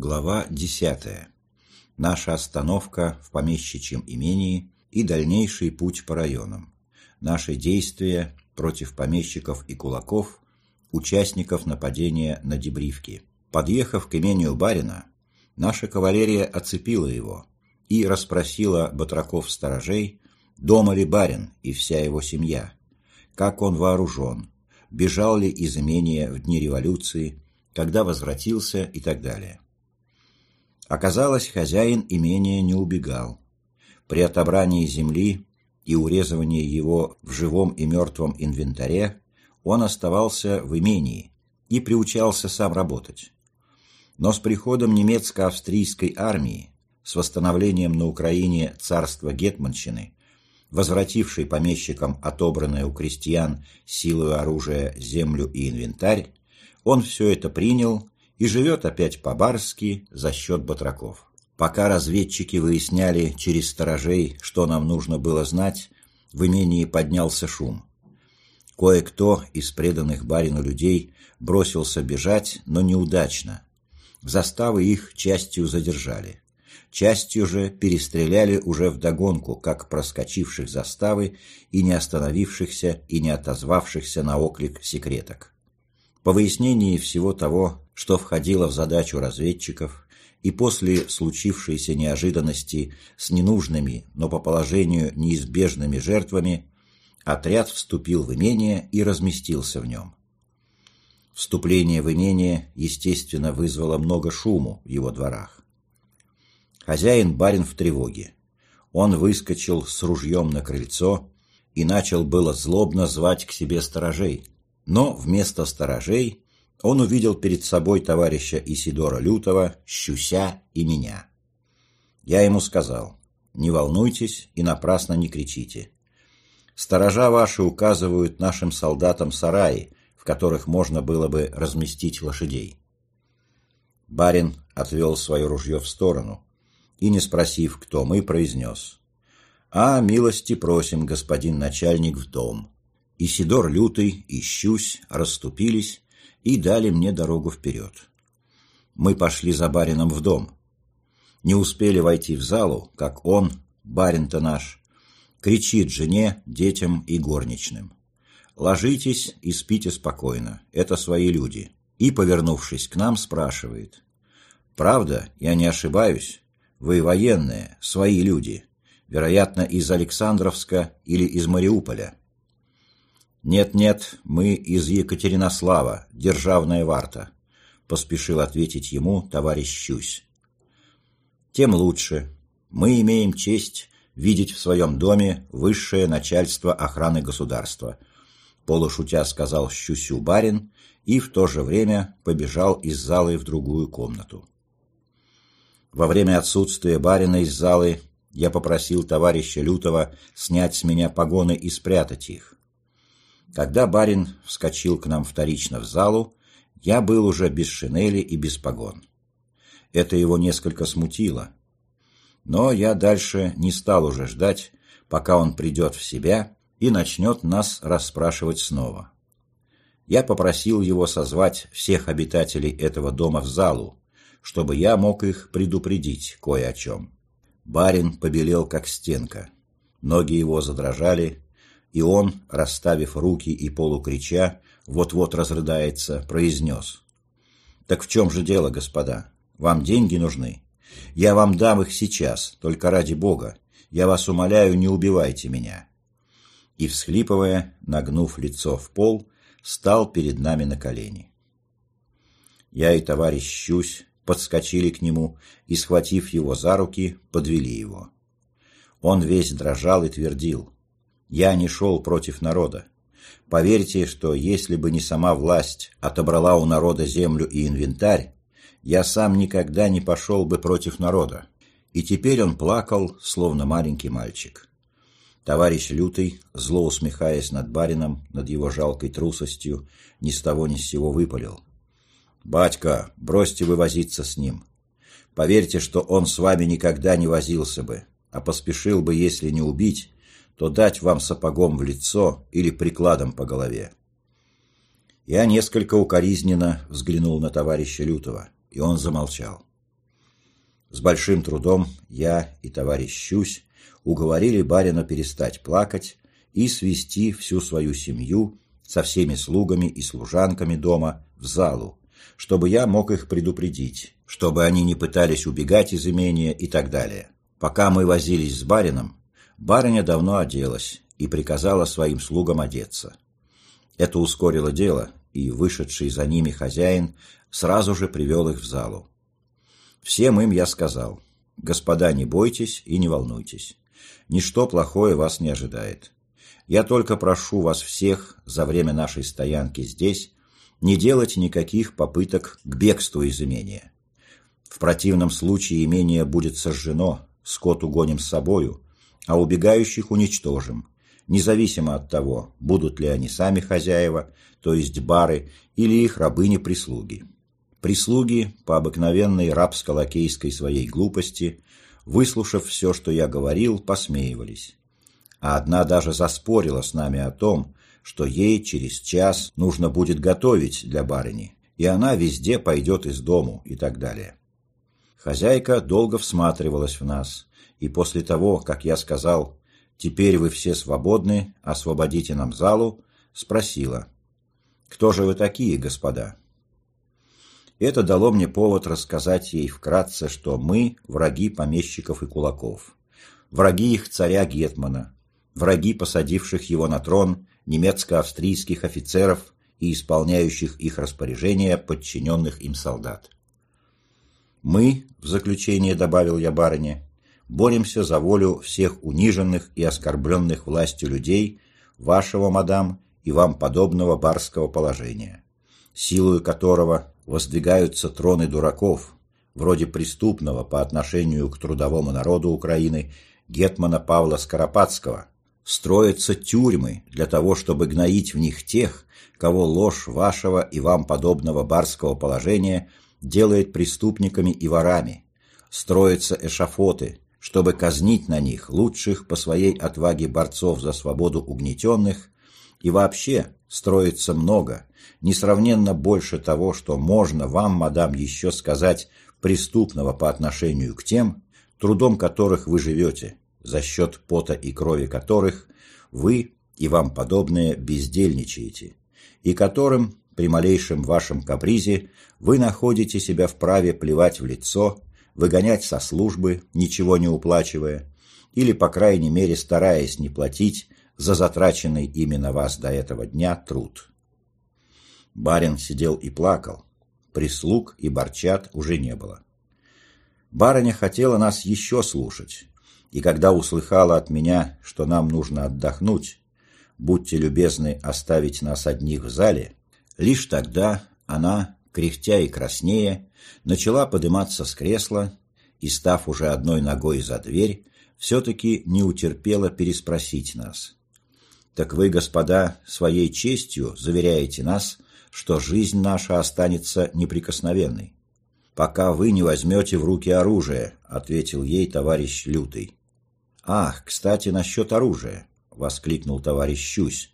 Глава 10. Наша остановка в помещичьем имении и дальнейший путь по районам. Наши действия против помещиков и кулаков, участников нападения на Дебривки. Подъехав к имению барина, наша кавалерия оцепила его и расспросила батраков-сторожей, дома ли барин и вся его семья, как он вооружен, бежал ли из имения в дни революции, когда возвратился и так далее. Оказалось, хозяин имения не убегал. При отобрании земли и урезывании его в живом и мертвом инвентаре он оставался в имении и приучался сам работать. Но с приходом немецко-австрийской армии, с восстановлением на Украине царства Гетманщины, возвратившей помещикам отобранное у крестьян силой оружия, землю и инвентарь, он все это принял и живет опять по-барски за счет батраков. Пока разведчики выясняли через сторожей, что нам нужно было знать, в имении поднялся шум. Кое-кто из преданных барину людей бросился бежать, но неудачно. Заставы их частью задержали. Частью же перестреляли уже вдогонку, как проскочивших заставы и не остановившихся и не отозвавшихся на оклик секреток. По выяснении всего того, что входило в задачу разведчиков, и после случившейся неожиданности с ненужными, но по положению неизбежными жертвами, отряд вступил в имение и разместился в нем. Вступление в имение, естественно, вызвало много шуму в его дворах. Хозяин барин в тревоге. Он выскочил с ружьем на крыльцо и начал было злобно звать к себе сторожей, но вместо сторожей он увидел перед собой товарища Исидора Лютого, Щуся и меня. Я ему сказал, не волнуйтесь и напрасно не кричите. Сторожа ваши указывают нашим солдатам сараи, в которых можно было бы разместить лошадей. Барин отвел свое ружье в сторону и, не спросив, кто мы, произнес. «А, милости просим, господин начальник, в дом». Исидор Лютый и Щусь расступились и дали мне дорогу вперед. Мы пошли за барином в дом. Не успели войти в залу, как он, барин-то наш, кричит жене, детям и горничным. «Ложитесь и спите спокойно, это свои люди». И, повернувшись к нам, спрашивает. «Правда, я не ошибаюсь? Вы военные, свои люди, вероятно, из Александровска или из Мариуполя». «Нет-нет, мы из Екатеринослава, державная варта», — поспешил ответить ему товарищ Щусь. «Тем лучше. Мы имеем честь видеть в своем доме высшее начальство охраны государства», — полушутя сказал Щусю барин и в то же время побежал из залы в другую комнату. Во время отсутствия барина из залы я попросил товарища Лютого снять с меня погоны и спрятать их. Когда барин вскочил к нам вторично в залу, я был уже без шинели и без погон. Это его несколько смутило. Но я дальше не стал уже ждать, пока он придет в себя и начнет нас расспрашивать снова. Я попросил его созвать всех обитателей этого дома в залу, чтобы я мог их предупредить кое о чем. Барин побелел, как стенка. Ноги его задрожали, и он, расставив руки и полукрича, вот-вот разрыдается, произнес. «Так в чем же дело, господа? Вам деньги нужны? Я вам дам их сейчас, только ради Бога. Я вас умоляю, не убивайте меня». И, всхлипывая, нагнув лицо в пол, стал перед нами на колени. Я и товарищ Щусь подскочили к нему и, схватив его за руки, подвели его. Он весь дрожал и твердил – я не шел против народа. Поверьте, что если бы не сама власть отобрала у народа землю и инвентарь, я сам никогда не пошел бы против народа. И теперь он плакал, словно маленький мальчик. Товарищ Лютый, зло усмехаясь над барином, над его жалкой трусостью, ни с того ни с сего выпалил. «Батька, бросьте вы возиться с ним. Поверьте, что он с вами никогда не возился бы, а поспешил бы, если не убить, то дать вам сапогом в лицо или прикладом по голове. Я несколько укоризненно взглянул на товарища Лютого, и он замолчал. С большим трудом я и товарищ Щусь уговорили барина перестать плакать и свести всю свою семью со всеми слугами и служанками дома в залу, чтобы я мог их предупредить, чтобы они не пытались убегать из имения и так далее. Пока мы возились с барином, барыня давно оделась и приказала своим слугам одеться. Это ускорило дело, и вышедший за ними хозяин сразу же привел их в залу. Всем им я сказал, «Господа, не бойтесь и не волнуйтесь. Ничто плохое вас не ожидает. Я только прошу вас всех за время нашей стоянки здесь не делать никаких попыток к бегству из имения. В противном случае имение будет сожжено, скот угоним с собою, а убегающих уничтожим, независимо от того, будут ли они сами хозяева, то есть бары, или их рабыни-прислуги. Прислуги, по обыкновенной рабско-лакейской своей глупости, выслушав все, что я говорил, посмеивались. А одна даже заспорила с нами о том, что ей через час нужно будет готовить для барыни, и она везде пойдет из дому и так далее. Хозяйка долго всматривалась в нас, и после того, как я сказал «Теперь вы все свободны, освободите нам залу», спросила «Кто же вы такие, господа?» Это дало мне повод рассказать ей вкратце, что мы – враги помещиков и кулаков, враги их царя Гетмана, враги посадивших его на трон немецко-австрийских офицеров и исполняющих их распоряжения подчиненных им солдат. Мы, в заключение добавил я барыне, боремся за волю всех униженных и оскорбленных властью людей, вашего, мадам, и вам подобного барского положения, силою которого воздвигаются троны дураков, вроде преступного по отношению к трудовому народу Украины гетмана Павла Скоропадского, строятся тюрьмы для того, чтобы гноить в них тех, кого ложь вашего и вам подобного барского положения – делает преступниками и ворами. Строятся эшафоты, чтобы казнить на них лучших по своей отваге борцов за свободу угнетенных, и вообще строится много, несравненно больше того, что можно вам, мадам, еще сказать преступного по отношению к тем, трудом которых вы живете, за счет пота и крови которых вы и вам подобные бездельничаете, и которым при малейшем вашем капризе вы находите себя вправе плевать в лицо, выгонять со службы, ничего не уплачивая, или, по крайней мере, стараясь не платить за затраченный именно вас до этого дня труд. Барин сидел и плакал, прислуг и борчат уже не было. Барыня хотела нас еще слушать, и когда услыхала от меня, что нам нужно отдохнуть, будьте любезны оставить нас одних в зале, Лишь тогда она, кряхтя и краснея, начала подниматься с кресла и, став уже одной ногой за дверь, все-таки не утерпела переспросить нас. «Так вы, господа, своей честью заверяете нас, что жизнь наша останется неприкосновенной?» «Пока вы не возьмете в руки оружие», — ответил ей товарищ Лютый. «Ах, кстати, насчет оружия», — воскликнул товарищ Щусь,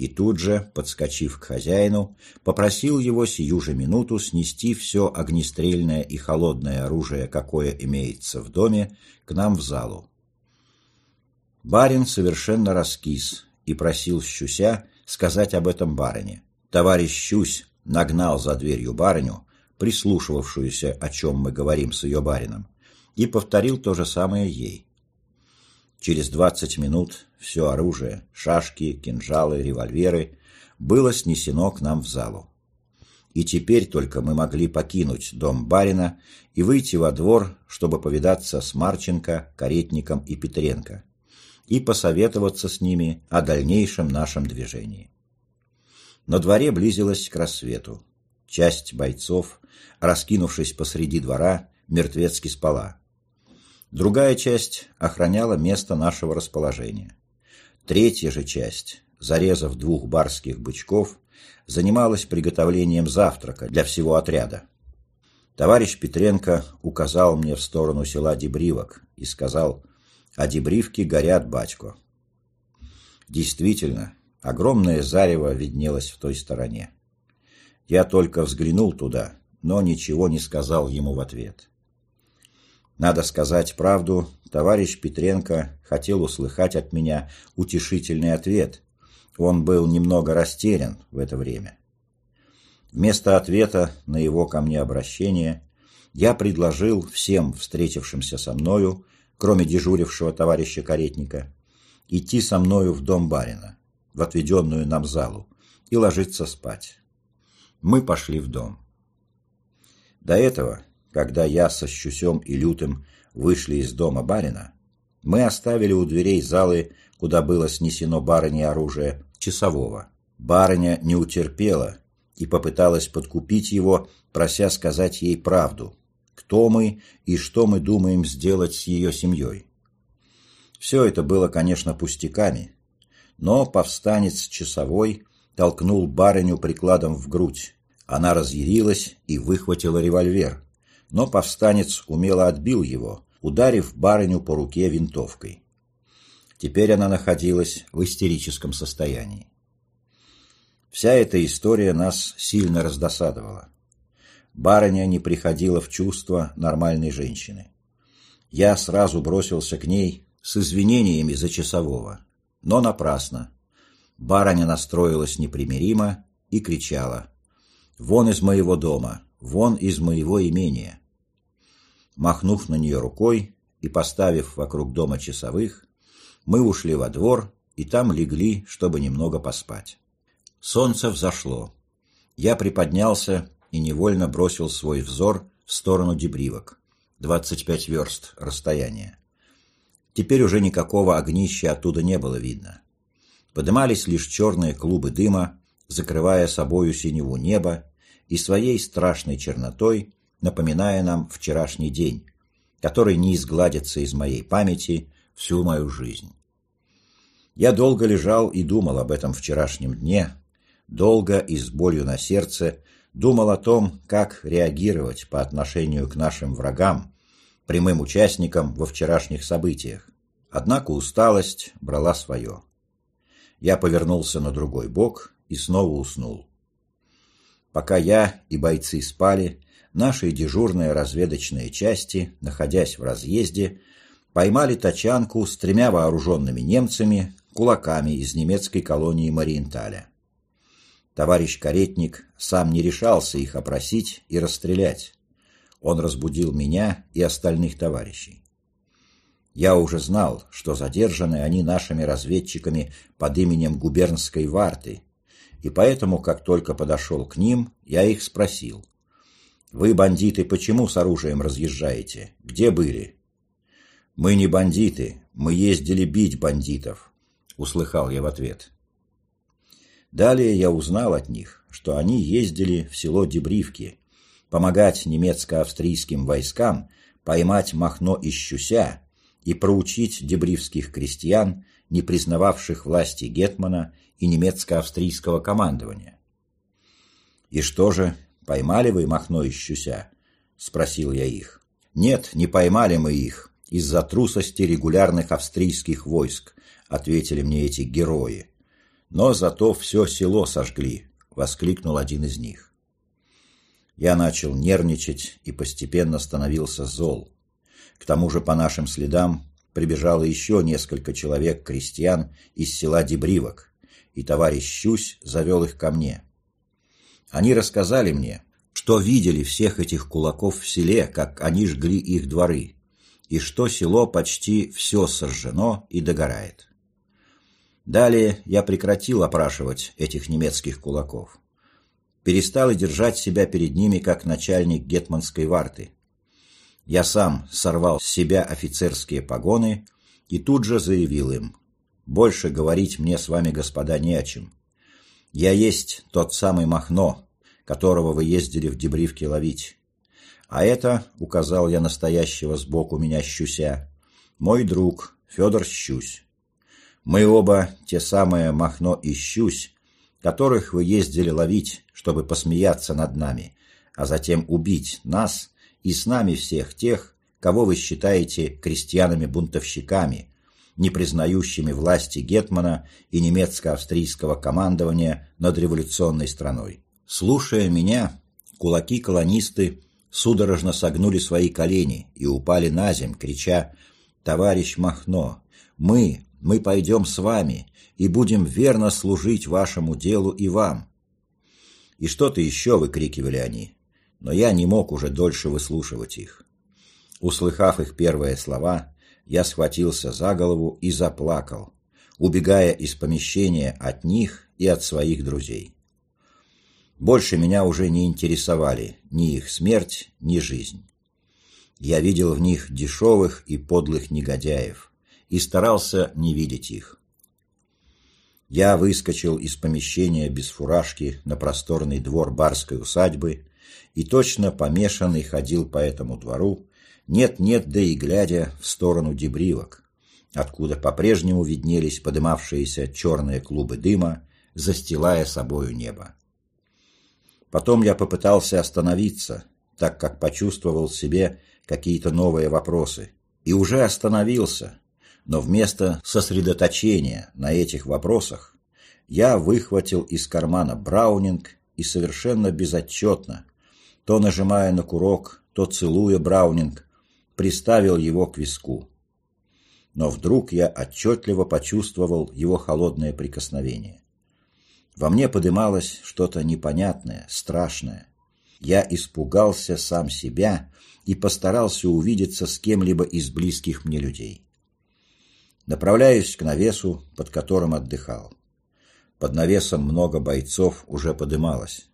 и тут же, подскочив к хозяину, попросил его сию же минуту снести все огнестрельное и холодное оружие, какое имеется в доме, к нам в залу. Барин совершенно раскис и просил Щуся сказать об этом барыне. Товарищ Щусь нагнал за дверью барыню, прислушивавшуюся, о чем мы говорим с ее барином, и повторил то же самое ей. Через двадцать минут все оружие, шашки, кинжалы, револьверы, было снесено к нам в залу. И теперь только мы могли покинуть дом барина и выйти во двор, чтобы повидаться с Марченко, Каретником и Петренко и посоветоваться с ними о дальнейшем нашем движении. На дворе близилось к рассвету. Часть бойцов, раскинувшись посреди двора, мертвецки спала. Другая часть охраняла место нашего расположения. Третья же часть, зарезав двух барских бычков, занималась приготовлением завтрака для всего отряда. Товарищ Петренко указал мне в сторону села Дебривок и сказал «А Дебривки горят, батько». Действительно, огромное зарево виднелось в той стороне. Я только взглянул туда, но ничего не сказал ему в ответ. Надо сказать правду, товарищ Петренко хотел услыхать от меня утешительный ответ. Он был немного растерян в это время. Вместо ответа на его ко мне обращение я предложил всем встретившимся со мною, кроме дежурившего товарища Каретника, идти со мною в дом барина, в отведенную нам залу, и ложиться спать. Мы пошли в дом. До этого, когда я со Щусем и Лютым вышли из дома барина, мы оставили у дверей залы, куда было снесено барыне оружие, часового. Барыня не утерпела и попыталась подкупить его, прося сказать ей правду, кто мы и что мы думаем сделать с ее семьей. Все это было, конечно, пустяками, но повстанец часовой толкнул барыню прикладом в грудь. Она разъярилась и выхватила револьвер, но повстанец умело отбил его, ударив барыню по руке винтовкой. Теперь она находилась в истерическом состоянии. Вся эта история нас сильно раздосадовала. Барыня не приходила в чувство нормальной женщины. Я сразу бросился к ней с извинениями за часового, но напрасно. Барыня настроилась непримиримо и кричала «Вон из моего дома! Вон из моего имения!» Махнув на нее рукой и поставив вокруг дома часовых, мы ушли во двор и там легли, чтобы немного поспать. Солнце взошло. Я приподнялся и невольно бросил свой взор в сторону Дебривок. 25 верст расстояние. Теперь уже никакого огнища оттуда не было видно. Подымались лишь черные клубы дыма, закрывая собою синеву неба и своей страшной чернотой напоминая нам вчерашний день, который не изгладится из моей памяти всю мою жизнь. Я долго лежал и думал об этом вчерашнем дне, долго и с болью на сердце думал о том, как реагировать по отношению к нашим врагам, прямым участникам во вчерашних событиях. Однако усталость брала свое. Я повернулся на другой бок и снова уснул. Пока я и бойцы спали, наши дежурные разведочные части, находясь в разъезде, поймали тачанку с тремя вооруженными немцами, кулаками из немецкой колонии Мариенталя. Товарищ Каретник сам не решался их опросить и расстрелять. Он разбудил меня и остальных товарищей. Я уже знал, что задержаны они нашими разведчиками под именем губернской варты, и поэтому, как только подошел к ним, я их спросил. «Вы, бандиты, почему с оружием разъезжаете? Где были?» «Мы не бандиты, мы ездили бить бандитов», — услыхал я в ответ. Далее я узнал от них, что они ездили в село Дебривки, помогать немецко-австрийским войскам поймать Махно и Щуся и проучить дебривских крестьян, не признававших власти Гетмана и немецко-австрийского командования. «И что же, «Поймали вы Махно и Щуся?» — спросил я их. «Нет, не поймали мы их, из-за трусости регулярных австрийских войск», — ответили мне эти герои. «Но зато все село сожгли», — воскликнул один из них. Я начал нервничать и постепенно становился зол. К тому же по нашим следам прибежало еще несколько человек-крестьян из села Дебривок, и товарищ Щусь завел их ко мне. Они рассказали мне, что видели всех этих кулаков в селе, как они жгли их дворы, и что село почти все сожжено и догорает. Далее я прекратил опрашивать этих немецких кулаков. Перестал и держать себя перед ними как начальник гетманской варты. Я сам сорвал с себя офицерские погоны и тут же заявил им, «Больше говорить мне с вами, господа, не о чем. Я есть тот самый Махно, которого вы ездили в Дебривке ловить. А это, указал я настоящего сбоку меня Щуся, мой друг Федор Щусь. Мы оба те самые Махно и Щусь, которых вы ездили ловить, чтобы посмеяться над нами, а затем убить нас и с нами всех тех, кого вы считаете крестьянами-бунтовщиками, не признающими власти Гетмана и немецко-австрийского командования над революционной страной. Слушая меня, кулаки-колонисты судорожно согнули свои колени и упали на земь, крича «Товарищ Махно, мы, мы пойдем с вами и будем верно служить вашему делу и вам». И что-то еще выкрикивали они, но я не мог уже дольше выслушивать их. Услыхав их первые слова, я схватился за голову и заплакал, убегая из помещения от них и от своих друзей. Больше меня уже не интересовали ни их смерть, ни жизнь. Я видел в них дешевых и подлых негодяев и старался не видеть их. Я выскочил из помещения без фуражки на просторный двор барской усадьбы и точно помешанный ходил по этому двору, нет-нет, да и глядя в сторону дебривок, откуда по-прежнему виднелись подымавшиеся черные клубы дыма, застилая собою небо. Потом я попытался остановиться, так как почувствовал в себе какие-то новые вопросы, и уже остановился, но вместо сосредоточения на этих вопросах я выхватил из кармана Браунинг и совершенно безотчетно, то нажимая на курок, то целуя Браунинг, приставил его к виску. Но вдруг я отчетливо почувствовал его холодное прикосновение. Во мне подымалось что-то непонятное, страшное. Я испугался сам себя и постарался увидеться с кем-либо из близких мне людей. Направляюсь к навесу, под которым отдыхал. Под навесом много бойцов уже подымалось.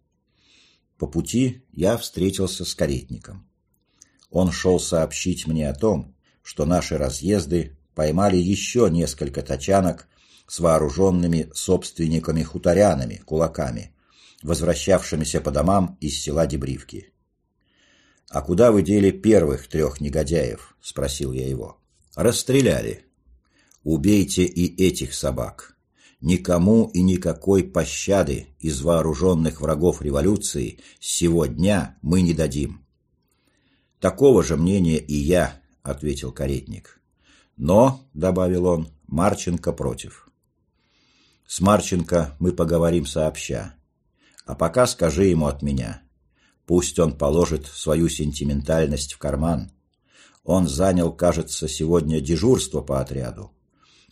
По пути я встретился с каретником. Он шел сообщить мне о том, что наши разъезды поймали еще несколько тачанок с вооруженными собственниками-хуторянами, кулаками, возвращавшимися по домам из села Дебривки. «А куда вы дели первых трех негодяев?» – спросил я его. «Расстреляли. Убейте и этих собак. Никому и никакой пощады из вооруженных врагов революции с сего дня мы не дадим». «Такого же мнения и я», — ответил каретник. «Но», — добавил он, — «Марченко против». «С Марченко мы поговорим сообща. А пока скажи ему от меня. Пусть он положит свою сентиментальность в карман. Он занял, кажется, сегодня дежурство по отряду.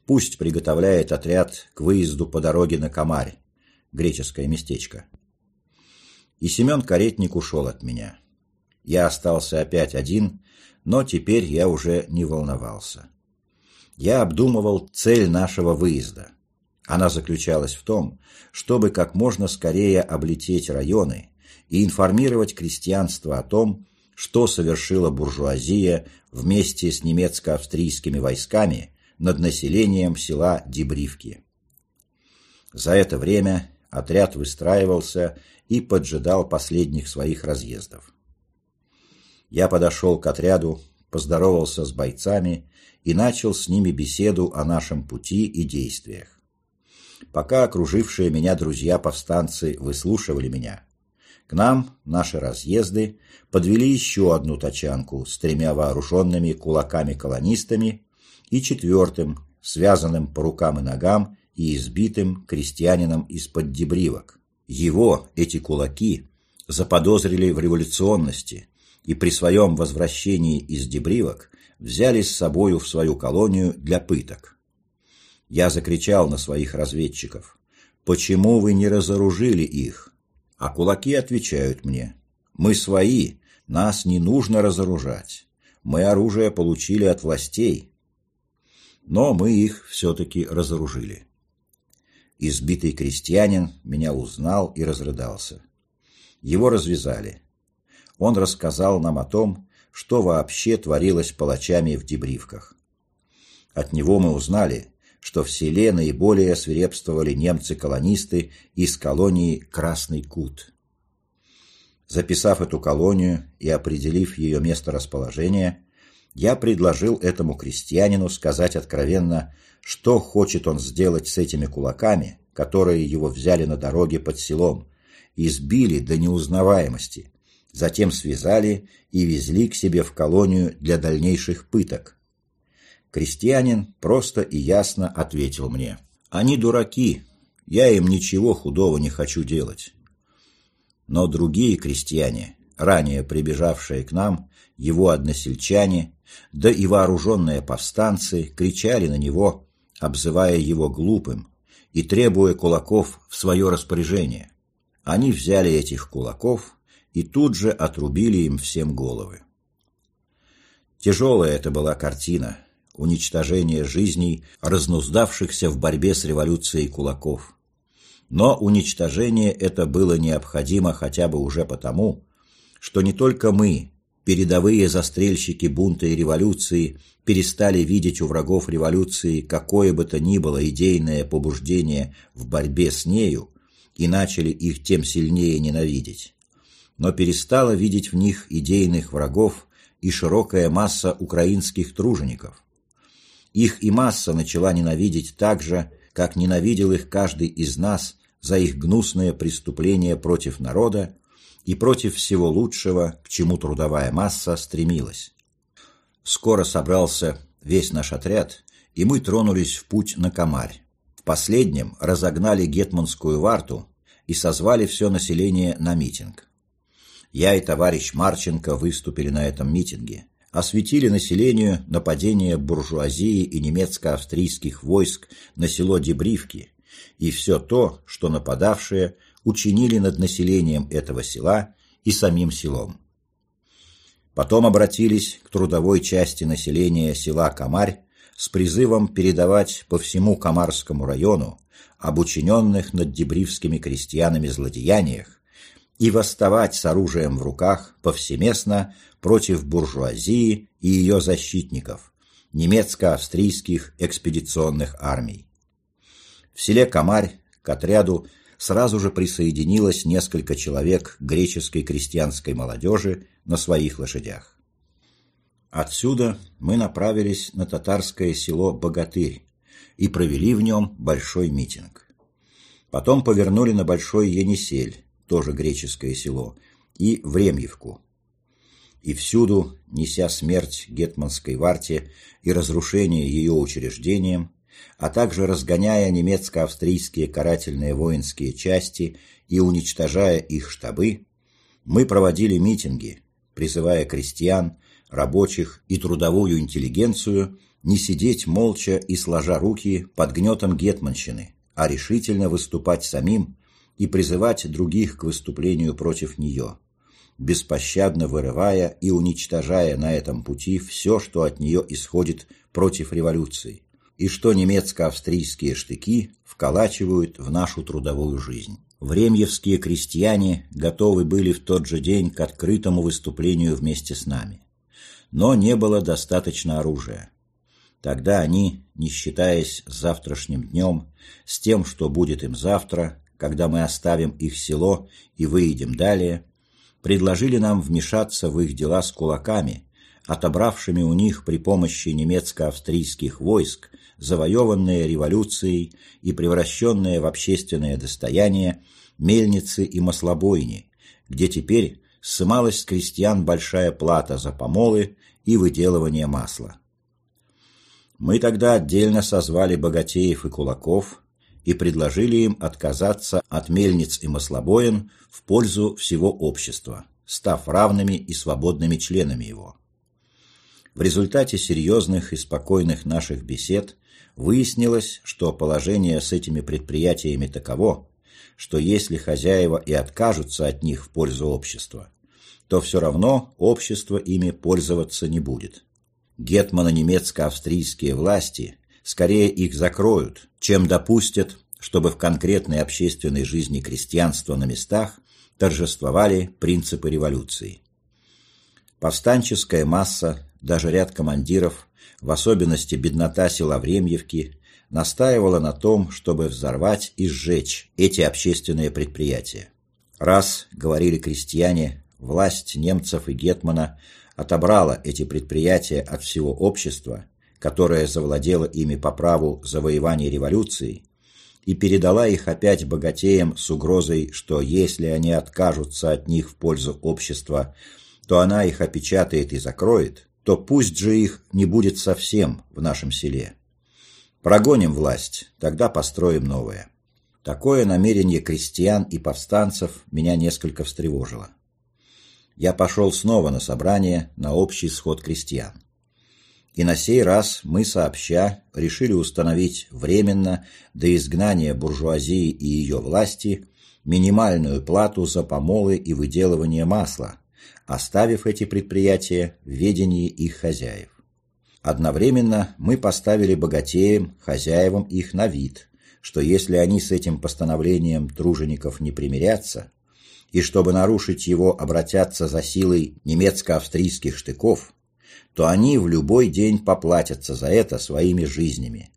Пусть приготовляет отряд к выезду по дороге на Камарь, греческое местечко». И Семен Каретник ушел от меня. Я остался опять один, но теперь я уже не волновался. Я обдумывал цель нашего выезда. Она заключалась в том, чтобы как можно скорее облететь районы и информировать крестьянство о том, что совершила буржуазия вместе с немецко-австрийскими войсками над населением села Дебривки. За это время отряд выстраивался и поджидал последних своих разъездов. Я подошел к отряду, поздоровался с бойцами и начал с ними беседу о нашем пути и действиях. Пока окружившие меня друзья-повстанцы выслушивали меня, к нам, наши разъезды, подвели еще одну тачанку с тремя вооруженными кулаками-колонистами и четвертым, связанным по рукам и ногам и избитым крестьянином из-под дебривок. Его, эти кулаки, заподозрили в революционности, и при своем возвращении из Дебривок взяли с собою в свою колонию для пыток. Я закричал на своих разведчиков, «Почему вы не разоружили их?» А кулаки отвечают мне, «Мы свои, нас не нужно разоружать. Мы оружие получили от властей». Но мы их все-таки разоружили. Избитый крестьянин меня узнал и разрыдался. Его развязали он рассказал нам о том, что вообще творилось палачами в Дебривках. От него мы узнали, что в селе наиболее свирепствовали немцы-колонисты из колонии Красный Кут. Записав эту колонию и определив ее место расположения, я предложил этому крестьянину сказать откровенно, что хочет он сделать с этими кулаками, которые его взяли на дороге под селом, избили до неузнаваемости, затем связали и везли к себе в колонию для дальнейших пыток. Крестьянин просто и ясно ответил мне. «Они дураки, я им ничего худого не хочу делать». Но другие крестьяне, ранее прибежавшие к нам, его односельчане, да и вооруженные повстанцы кричали на него, обзывая его глупым и требуя кулаков в свое распоряжение. Они взяли этих кулаков и тут же отрубили им всем головы. Тяжелая это была картина, уничтожение жизней, разнуздавшихся в борьбе с революцией кулаков. Но уничтожение это было необходимо хотя бы уже потому, что не только мы, передовые застрельщики бунта и революции, перестали видеть у врагов революции какое бы то ни было идейное побуждение в борьбе с нею и начали их тем сильнее ненавидеть, но перестала видеть в них идейных врагов и широкая масса украинских тружеников. Их и масса начала ненавидеть так же, как ненавидел их каждый из нас за их гнусные преступления против народа и против всего лучшего, к чему трудовая масса стремилась. Скоро собрался весь наш отряд, и мы тронулись в путь на Камарь. В последнем разогнали гетманскую варту и созвали все население на митинг. Я и товарищ Марченко выступили на этом митинге, осветили населению нападение буржуазии и немецко-австрийских войск на село Дебривки и все то, что нападавшие учинили над населением этого села и самим селом. Потом обратились к трудовой части населения села Камарь с призывом передавать по всему Камарскому району об учиненных над дебривскими крестьянами злодеяниях и восставать с оружием в руках повсеместно против буржуазии и ее защитников, немецко-австрийских экспедиционных армий. В селе Камарь к отряду сразу же присоединилось несколько человек греческой крестьянской молодежи на своих лошадях. Отсюда мы направились на татарское село Богатырь и провели в нем большой митинг. Потом повернули на Большой Енисей, тоже греческое село, и Времьевку. И всюду, неся смерть гетманской варте и разрушение ее учреждениям, а также разгоняя немецко-австрийские карательные воинские части и уничтожая их штабы, мы проводили митинги, призывая крестьян, рабочих и трудовую интеллигенцию не сидеть молча и сложа руки под гнетом гетманщины, а решительно выступать самим и призывать других к выступлению против нее, беспощадно вырывая и уничтожая на этом пути все, что от нее исходит против революции, и что немецко-австрийские штыки вколачивают в нашу трудовую жизнь. Времьевские крестьяне готовы были в тот же день к открытому выступлению вместе с нами. Но не было достаточно оружия. Тогда они, не считаясь завтрашним днем, с тем, что будет им завтра, когда мы оставим их село и выйдем далее, предложили нам вмешаться в их дела с кулаками, отобравшими у них при помощи немецко-австрийских войск завоеванные революцией и превращенные в общественное достояние мельницы и маслобойни, где теперь ссымалась с крестьян большая плата за помолы и выделывание масла. Мы тогда отдельно созвали богатеев и кулаков и предложили им отказаться от мельниц и маслобоин в пользу всего общества, став равными и свободными членами его. В результате серьезных и спокойных наших бесед выяснилось, что положение с этими предприятиями таково, что если хозяева и откажутся от них в пользу общества, то все равно общество ими пользоваться не будет. Гетманы немецко-австрийские власти скорее их закроют, чем допустят, чтобы в конкретной общественной жизни крестьянства на местах торжествовали принципы революции. Повстанческая масса, даже ряд командиров в особенности беднота села Времьевки, настаивала на том, чтобы взорвать и сжечь эти общественные предприятия. Раз, говорили крестьяне, власть немцев и Гетмана отобрала эти предприятия от всего общества, которое завладело ими по праву завоевания революции, и передала их опять богатеям с угрозой, что если они откажутся от них в пользу общества, то она их опечатает и закроет, то пусть же их не будет совсем в нашем селе. Прогоним власть, тогда построим новое. Такое намерение крестьян и повстанцев меня несколько встревожило. я пошел снова на собрание на общий сход крестьян. И на сей раз мы сообща решили установить временно до изгнания буржуазии и ее власти минимальную плату за помолы и выделывание масла, оставив эти предприятия в ведении их хозяев. Одновременно мы поставили богатеям, хозяевам их на вид, что если они с этим постановлением тружеников не примирятся, и чтобы нарушить его обратятся за силой немецко-австрийских штыков, то они в любой день поплатятся за это своими жизнями,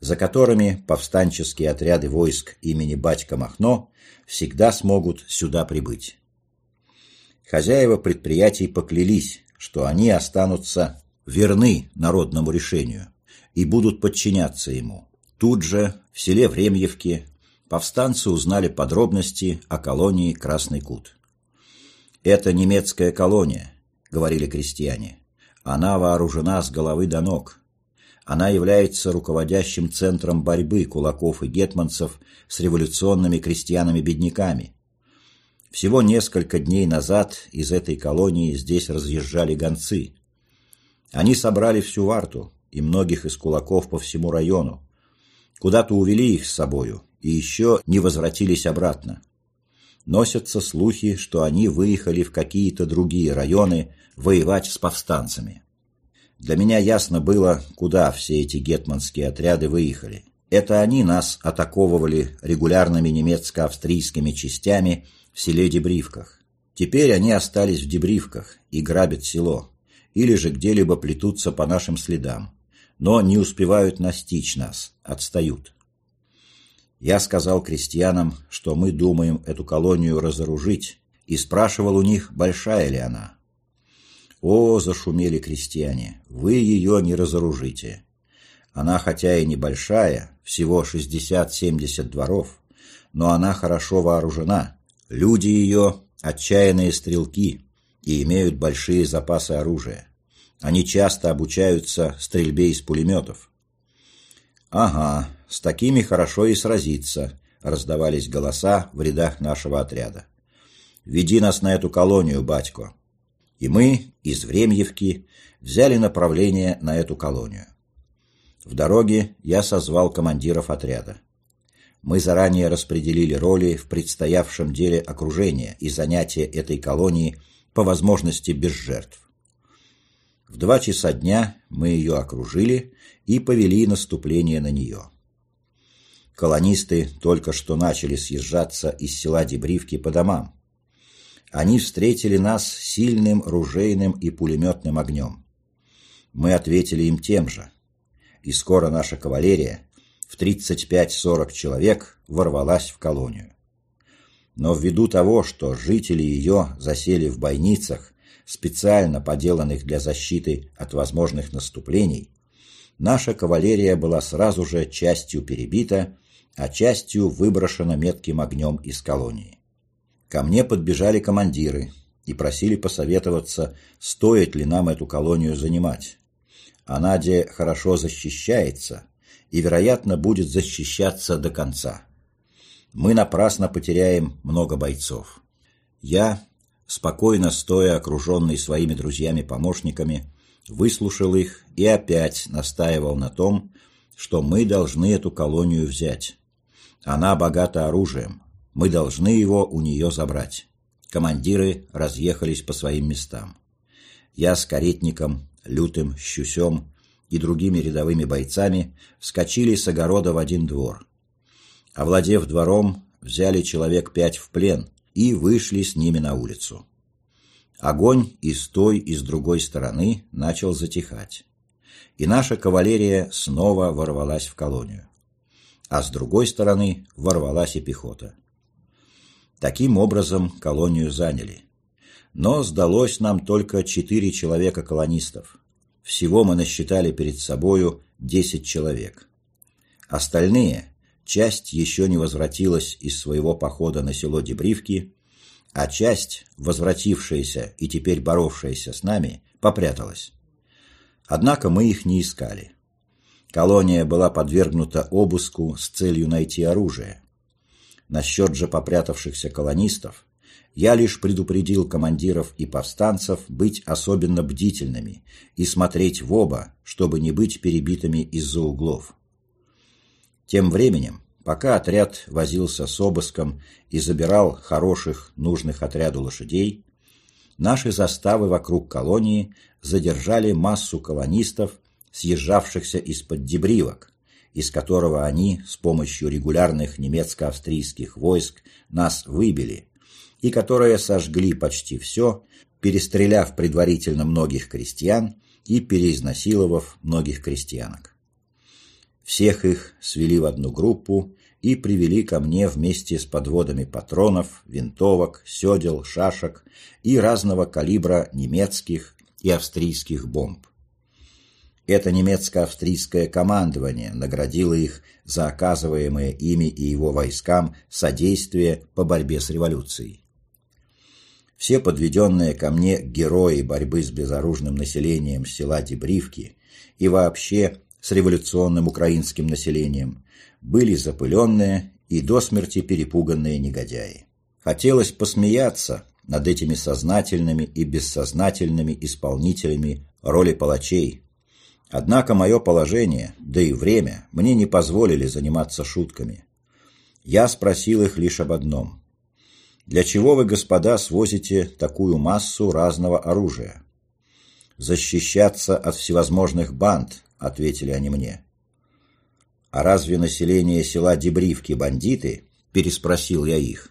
за которыми повстанческие отряды войск имени Батька Махно всегда смогут сюда прибыть. Хозяева предприятий поклялись, что они останутся верны народному решению и будут подчиняться ему. Тут же, в селе Времьевке, повстанцы узнали подробности о колонии Красный Кут. «Это немецкая колония», — говорили крестьяне. Она вооружена с головы до ног. Она является руководящим центром борьбы кулаков и гетманцев с революционными крестьянами-бедняками. Всего несколько дней назад из этой колонии здесь разъезжали гонцы. Они собрали всю варту и многих из кулаков по всему району. Куда-то увели их с собою и еще не возвратились обратно. Носятся слухи, что они выехали в какие-то другие районы воевать с повстанцами. Для меня ясно было, куда все эти гетманские отряды выехали. Это они нас атаковывали регулярными немецко-австрийскими частями в селе Дебривках. Теперь они остались в Дебривках и грабят село, или же где-либо плетутся по нашим следам, но не успевают настичь нас, отстают. Я сказал крестьянам, что мы думаем эту колонию разоружить, и спрашивал у них, большая ли она. «О!» – зашумели крестьяне. «Вы ее не разоружите. Она хотя и небольшая, всего 60-70 дворов, но она хорошо вооружена. Люди ее – отчаянные стрелки и имеют большие запасы оружия. Они часто обучаются стрельбе из пулеметов». «Ага, с такими хорошо и сразиться», – раздавались голоса в рядах нашего отряда. «Веди нас на эту колонию, батько», и мы из Времьевки взяли направление на эту колонию. В дороге я созвал командиров отряда. Мы заранее распределили роли в предстоявшем деле окружения и занятия этой колонии по возможности без жертв. В два часа дня мы ее окружили и повели наступление на нее. Колонисты только что начали съезжаться из села Дебривки по домам они встретили нас сильным ружейным и пулеметным огнем. Мы ответили им тем же, и скоро наша кавалерия в 35-40 человек ворвалась в колонию. Но ввиду того, что жители ее засели в бойницах, специально поделанных для защиты от возможных наступлений, наша кавалерия была сразу же частью перебита, а частью выброшена метким огнем из колонии. Ко мне подбежали командиры и просили посоветоваться, стоит ли нам эту колонию занимать. Она где хорошо защищается и, вероятно, будет защищаться до конца. Мы напрасно потеряем много бойцов. Я, спокойно стоя окруженный своими друзьями-помощниками, выслушал их и опять настаивал на том, что мы должны эту колонию взять. Она богата оружием, мы должны его у нее забрать. Командиры разъехались по своим местам. Я с каретником, лютым, щусем и другими рядовыми бойцами вскочили с огорода в один двор. Овладев двором, взяли человек пять в плен и вышли с ними на улицу. Огонь и с той, и с другой стороны начал затихать. И наша кавалерия снова ворвалась в колонию. А с другой стороны ворвалась и пехота. Таким образом, колонию заняли. Но сдалось нам только четыре человека-колонистов. Всего мы насчитали перед собою десять человек. Остальные, часть еще не возвратилась из своего похода на село Дебривки, а часть, возвратившаяся и теперь боровшаяся с нами, попряталась. Однако мы их не искали. Колония была подвергнута обыску с целью найти оружие. Насчет же попрятавшихся колонистов Я лишь предупредил командиров и повстанцев быть особенно бдительными и смотреть в оба, чтобы не быть перебитыми из-за углов. Тем временем, пока отряд возился с обыском и забирал хороших, нужных отряду лошадей, наши заставы вокруг колонии задержали массу колонистов, съезжавшихся из-под дебривок, из которого они с помощью регулярных немецко-австрийских войск нас выбили, и которые сожгли почти все, перестреляв предварительно многих крестьян и переизнасиловав многих крестьянок. Всех их свели в одну группу и привели ко мне вместе с подводами патронов, винтовок, седел, шашек и разного калибра немецких и австрийских бомб. Это немецко-австрийское командование наградило их за оказываемое ими и его войскам содействие по борьбе с революцией. Все подведенные ко мне герои борьбы с безоружным населением села Дебривки и вообще с революционным украинским населением были запыленные и до смерти перепуганные негодяи. Хотелось посмеяться над этими сознательными и бессознательными исполнителями роли палачей. Однако мое положение, да и время, мне не позволили заниматься шутками. Я спросил их лишь об одном. Для чего вы, господа, свозите такую массу разного оружия? Защищаться от всевозможных банд, ответили они мне. А разве население села Дебривки бандиты? Переспросил я их.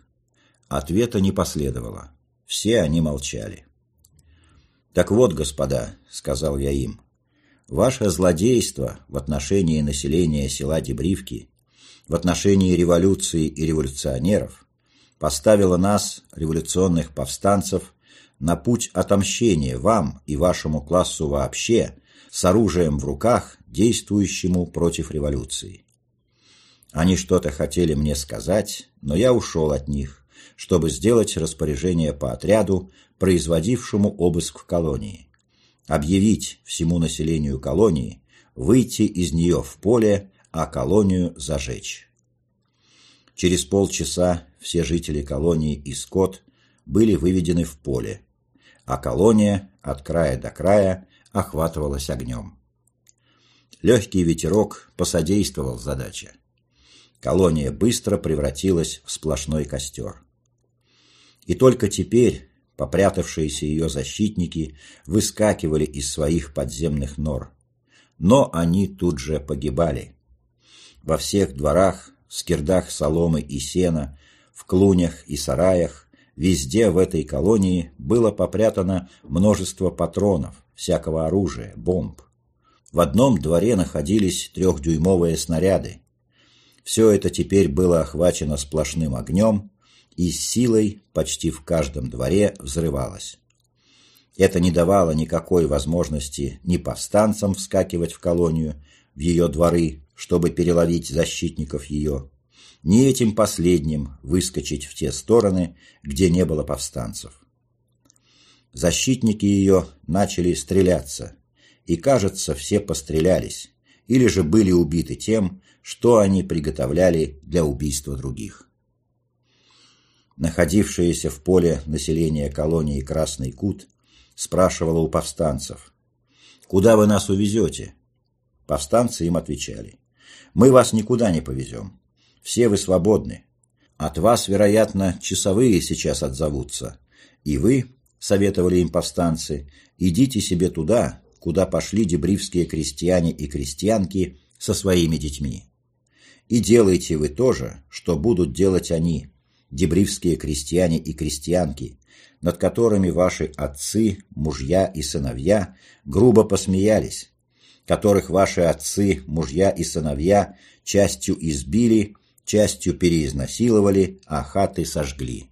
Ответа не последовало. Все они молчали. «Так вот, господа», — сказал я им, — «ваше злодейство в отношении населения села Дебривки, в отношении революции и революционеров поставила нас, революционных повстанцев, на путь отомщения вам и вашему классу вообще с оружием в руках, действующему против революции. Они что-то хотели мне сказать, но я ушел от них, чтобы сделать распоряжение по отряду, производившему обыск в колонии. Объявить всему населению колонии, выйти из нее в поле, а колонию зажечь. Через полчаса все жители колонии и скот были выведены в поле, а колония от края до края охватывалась огнем. Легкий ветерок посодействовал задаче. Колония быстро превратилась в сплошной костер. И только теперь попрятавшиеся ее защитники выскакивали из своих подземных нор. Но они тут же погибали. Во всех дворах в скирдах соломы и сена, в клунях и сараях, везде в этой колонии было попрятано множество патронов, всякого оружия, бомб. В одном дворе находились трехдюймовые снаряды. Все это теперь было охвачено сплошным огнем и с силой почти в каждом дворе взрывалось. Это не давало никакой возможности ни повстанцам вскакивать в колонию, в ее дворы, чтобы переловить защитников ее, ни этим последним выскочить в те стороны, где не было повстанцев. Защитники ее начали стреляться, и, кажется, все пострелялись, или же были убиты тем, что они приготовляли для убийства других. Находившееся в поле население колонии Красный Кут спрашивало у повстанцев, «Куда вы нас увезете?» Повстанцы им отвечали, мы вас никуда не повезем. Все вы свободны. От вас, вероятно, часовые сейчас отзовутся. И вы, — советовали им повстанцы, — идите себе туда, куда пошли дебривские крестьяне и крестьянки со своими детьми. И делайте вы то же, что будут делать они, дебривские крестьяне и крестьянки, над которыми ваши отцы, мужья и сыновья грубо посмеялись, которых ваши отцы, мужья и сыновья частью избили, частью переизнасиловали, а хаты сожгли.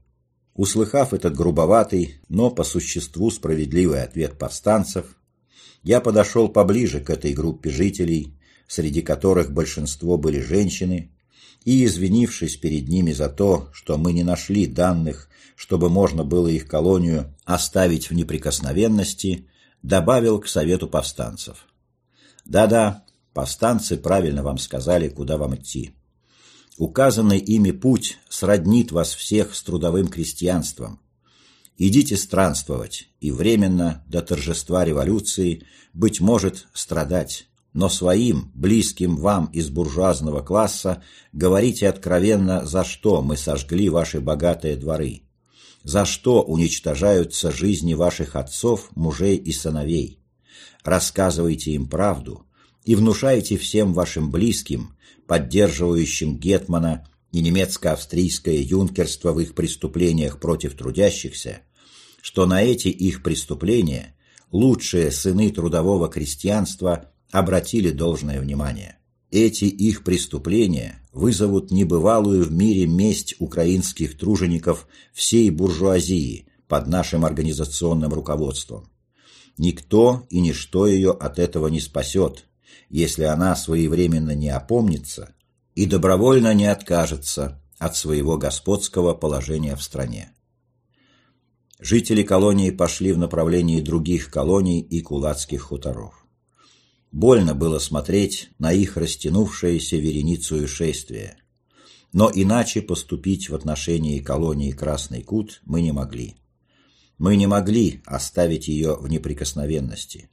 Услыхав этот грубоватый, но по существу справедливый ответ повстанцев, я подошел поближе к этой группе жителей, среди которых большинство были женщины, и, извинившись перед ними за то, что мы не нашли данных, чтобы можно было их колонию оставить в неприкосновенности, добавил к совету повстанцев. Да-да, повстанцы правильно вам сказали, куда вам идти. Указанный ими путь сроднит вас всех с трудовым крестьянством. Идите странствовать и временно до торжества революции, быть может, страдать, но своим, близким вам из буржуазного класса, говорите откровенно, за что мы сожгли ваши богатые дворы, за что уничтожаются жизни ваших отцов, мужей и сыновей. Рассказывайте им правду и внушайте всем вашим близким, поддерживающим Гетмана и немецко-австрийское юнкерство в их преступлениях против трудящихся, что на эти их преступления лучшие сыны трудового крестьянства обратили должное внимание. Эти их преступления вызовут небывалую в мире месть украинских тружеников всей буржуазии под нашим организационным руководством. Никто и ничто ее от этого не спасет, если она своевременно не опомнится и добровольно не откажется от своего господского положения в стране. Жители колонии пошли в направлении других колоний и кулацких хуторов. Больно было смотреть на их растянувшееся вереницу шествие. Но иначе поступить в отношении колонии Красный Кут мы не могли. Мы не могли оставить ее в неприкосновенности.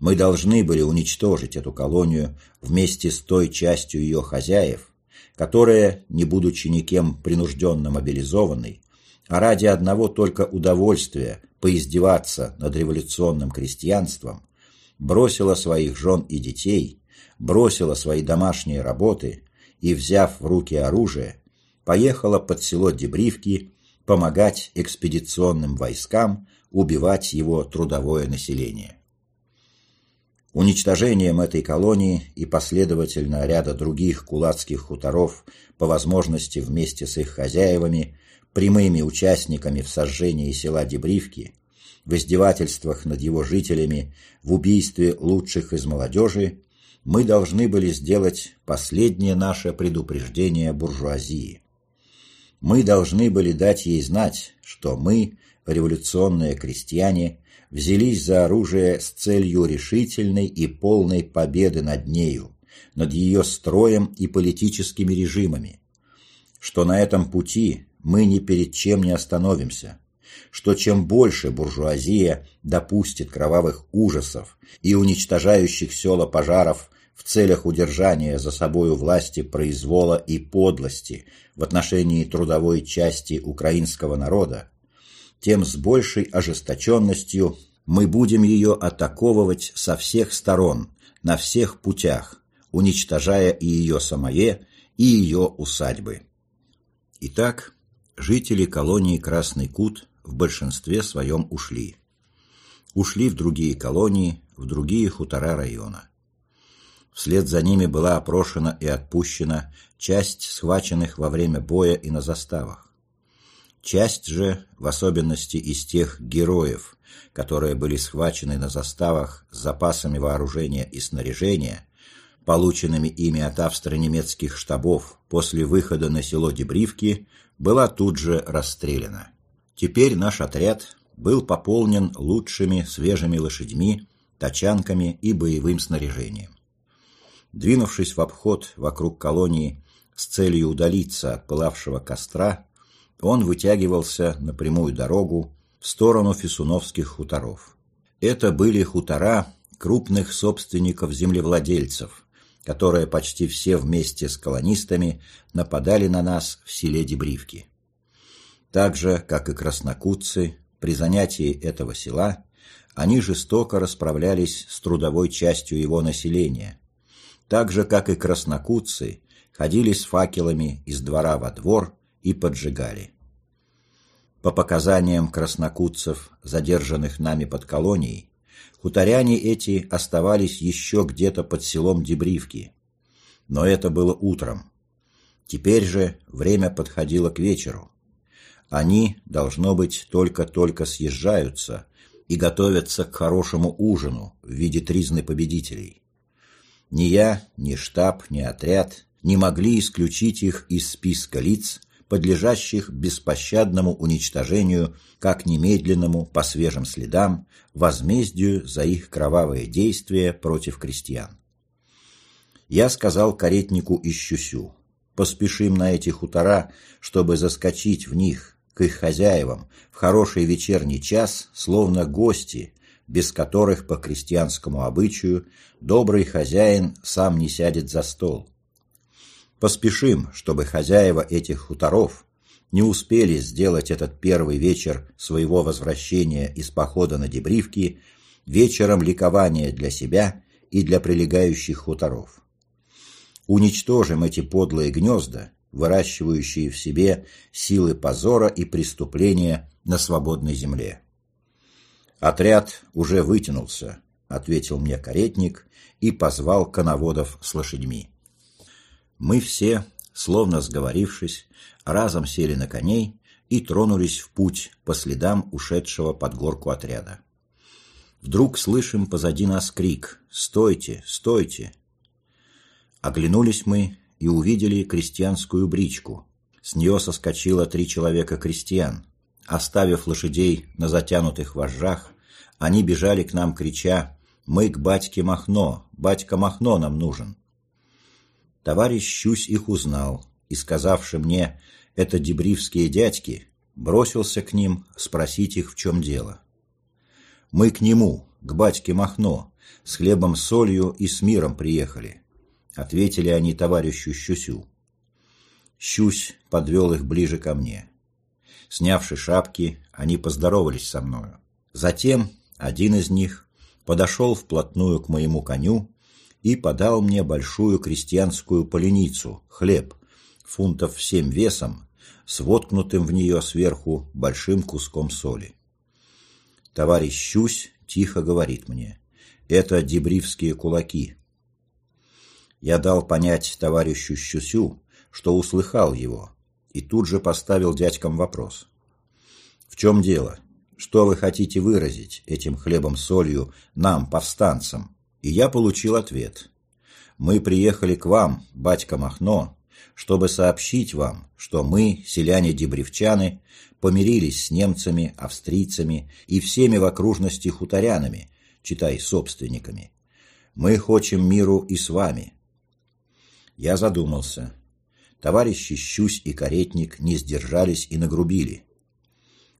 Мы должны были уничтожить эту колонию вместе с той частью ее хозяев, которая, не будучи никем принужденно мобилизованной, а ради одного только удовольствия поиздеваться над революционным крестьянством, бросила своих жен и детей, бросила свои домашние работы и, взяв в руки оружие, поехала под село Дебривки помогать экспедиционным войскам убивать его трудовое население. Уничтожением этой колонии и последовательно ряда других кулацких хуторов, по возможности вместе с их хозяевами, прямыми участниками в сожжении села Дебривки, в издевательствах над его жителями, в убийстве лучших из молодежи, мы должны были сделать последнее наше предупреждение буржуазии. Мы должны были дать ей знать, что мы, революционные крестьяне, взялись за оружие с целью решительной и полной победы над нею, над ее строем и политическими режимами, что на этом пути мы ни перед чем не остановимся, что чем больше буржуазия допустит кровавых ужасов и уничтожающих села пожаров в целях удержания за собою власти произвола и подлости в отношении трудовой части украинского народа, тем с большей ожесточенностью мы будем ее атаковывать со всех сторон, на всех путях, уничтожая и ее самое, и ее усадьбы. Итак, жители колонии Красный Кут в большинстве своем ушли. Ушли в другие колонии, в другие хутора района. Вслед за ними была опрошена и отпущена часть схваченных во время боя и на заставах. Часть же, в особенности из тех героев, которые были схвачены на заставах с запасами вооружения и снаряжения, полученными ими от австро-немецких штабов после выхода на село Дебривки, была тут же расстреляна. Теперь наш отряд был пополнен лучшими свежими лошадьми, тачанками и боевым снаряжением. Двинувшись в обход вокруг колонии с целью удалиться от пылавшего костра, он вытягивался на прямую дорогу в сторону Фисуновских хуторов. Это были хутора крупных собственников-землевладельцев, которые почти все вместе с колонистами нападали на нас в селе Дебривки. Так же, как и краснокутцы, при занятии этого села они жестоко расправлялись с трудовой частью его населения. Так же, как и краснокутцы, ходили с факелами из двора во двор и поджигали. По показаниям краснокутцев, задержанных нами под колонией, хуторяне эти оставались еще где-то под селом Дебривки. Но это было утром. Теперь же время подходило к вечеру. Они, должно быть, только-только съезжаются и готовятся к хорошему ужину в виде тризны победителей. Ни я, ни штаб, ни отряд не могли исключить их из списка лиц, подлежащих беспощадному уничтожению как немедленному по свежим следам возмездию за их кровавые действия против крестьян. Я сказал каретнику Ищусю, поспешим на эти хутора, чтобы заскочить в них, к их хозяевам, в хороший вечерний час, словно гости, без которых по крестьянскому обычаю добрый хозяин сам не сядет за стол. Поспешим, чтобы хозяева этих хуторов не успели сделать этот первый вечер своего возвращения из похода на Дебривки вечером ликования для себя и для прилегающих хуторов. Уничтожим эти подлые гнезда, выращивающие в себе силы позора и преступления на свободной земле. «Отряд уже вытянулся», — ответил мне каретник и позвал коноводов с лошадьми. Мы все, словно сговорившись, разом сели на коней и тронулись в путь по следам ушедшего под горку отряда. Вдруг слышим позади нас крик «Стойте! Стойте!». Оглянулись мы и увидели крестьянскую бричку. С нее соскочило три человека крестьян. Оставив лошадей на затянутых вожжах, они бежали к нам, крича «Мы к батьке Махно! Батька Махно нам нужен!» Товарищ Щусь их узнал и, сказавши мне «это дебривские дядьки», бросился к ним спросить их, в чем дело. «Мы к нему, к батьке Махно, с хлебом, солью и с миром приехали», — ответили они товарищу Щусю. Щусь подвел их ближе ко мне. Снявши шапки, они поздоровались со мною. Затем один из них подошел вплотную к моему коню и подал мне большую крестьянскую поленицу, хлеб, фунтов семь весом, с воткнутым в нее сверху большим куском соли. Товарищ Щусь тихо говорит мне, это дебривские кулаки. Я дал понять товарищу Щусю, что услыхал его, и тут же поставил дядькам вопрос. В чем дело? что вы хотите выразить этим хлебом-солью нам, повстанцам, и я получил ответ. Мы приехали к вам, батька Махно, чтобы сообщить вам, что мы, селяне-дебревчаны, помирились с немцами, австрийцами и всеми в окружности хуторянами, читай, собственниками. Мы хотим миру и с вами. Я задумался. Товарищи Щусь и Каретник не сдержались и нагрубили.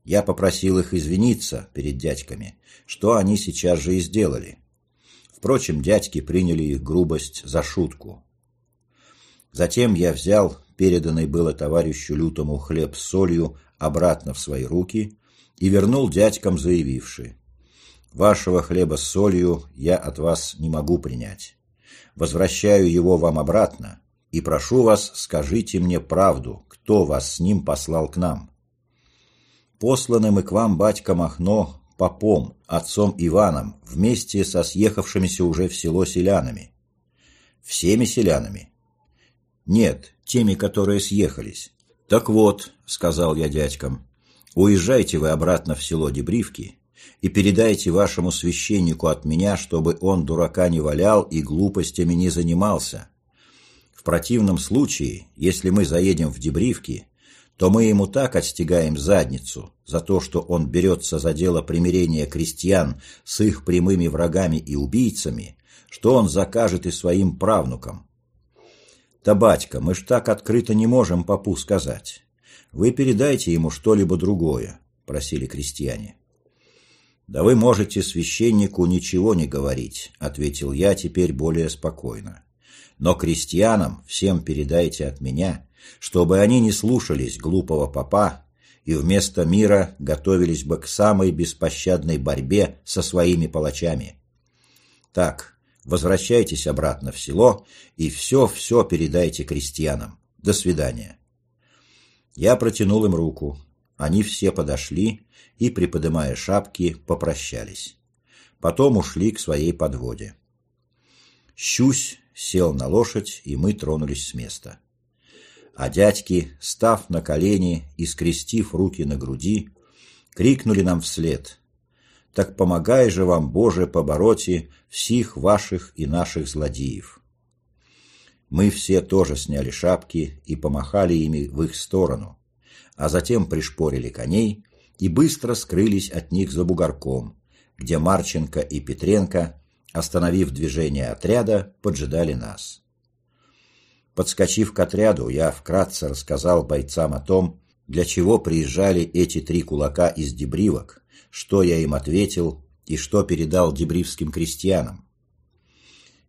Я попросил их извиниться перед дядьками, что они сейчас же и сделали. Впрочем, дядьки приняли их грубость за шутку. Затем я взял переданный было товарищу Лютому хлеб с солью обратно в свои руки и вернул дядькам, заявивши, «Вашего хлеба с солью я от вас не могу принять. Возвращаю его вам обратно и прошу вас, скажите мне правду, кто вас с ним послал к нам» посланным и к вам, батька Махно, попом, отцом Иваном, вместе со съехавшимися уже в село селянами. Всеми селянами? Нет, теми, которые съехались. Так вот, сказал я дядькам, уезжайте вы обратно в село Дебривки и передайте вашему священнику от меня, чтобы он дурака не валял и глупостями не занимался. В противном случае, если мы заедем в Дебривки, то мы ему так отстегаем задницу за то, что он берется за дело примирения крестьян с их прямыми врагами и убийцами, что он закажет и своим правнукам. Да, батька, мы ж так открыто не можем попу сказать. Вы передайте ему что-либо другое, просили крестьяне. Да вы можете священнику ничего не говорить, ответил я теперь более спокойно. Но крестьянам всем передайте от меня, чтобы они не слушались глупого попа и вместо мира готовились бы к самой беспощадной борьбе со своими палачами. Так, возвращайтесь обратно в село и все-все передайте крестьянам. До свидания. Я протянул им руку. Они все подошли и, приподымая шапки, попрощались. Потом ушли к своей подводе. Щусь сел на лошадь, и мы тронулись с места а дядьки, став на колени и скрестив руки на груди, крикнули нам вслед «Так помогай же вам, Боже, побороти всех ваших и наших злодеев». Мы все тоже сняли шапки и помахали ими в их сторону, а затем пришпорили коней и быстро скрылись от них за бугорком, где Марченко и Петренко, остановив движение отряда, поджидали нас. Подскочив к отряду, я вкратце рассказал бойцам о том, для чего приезжали эти три кулака из Дебривок, что я им ответил и что передал дебривским крестьянам.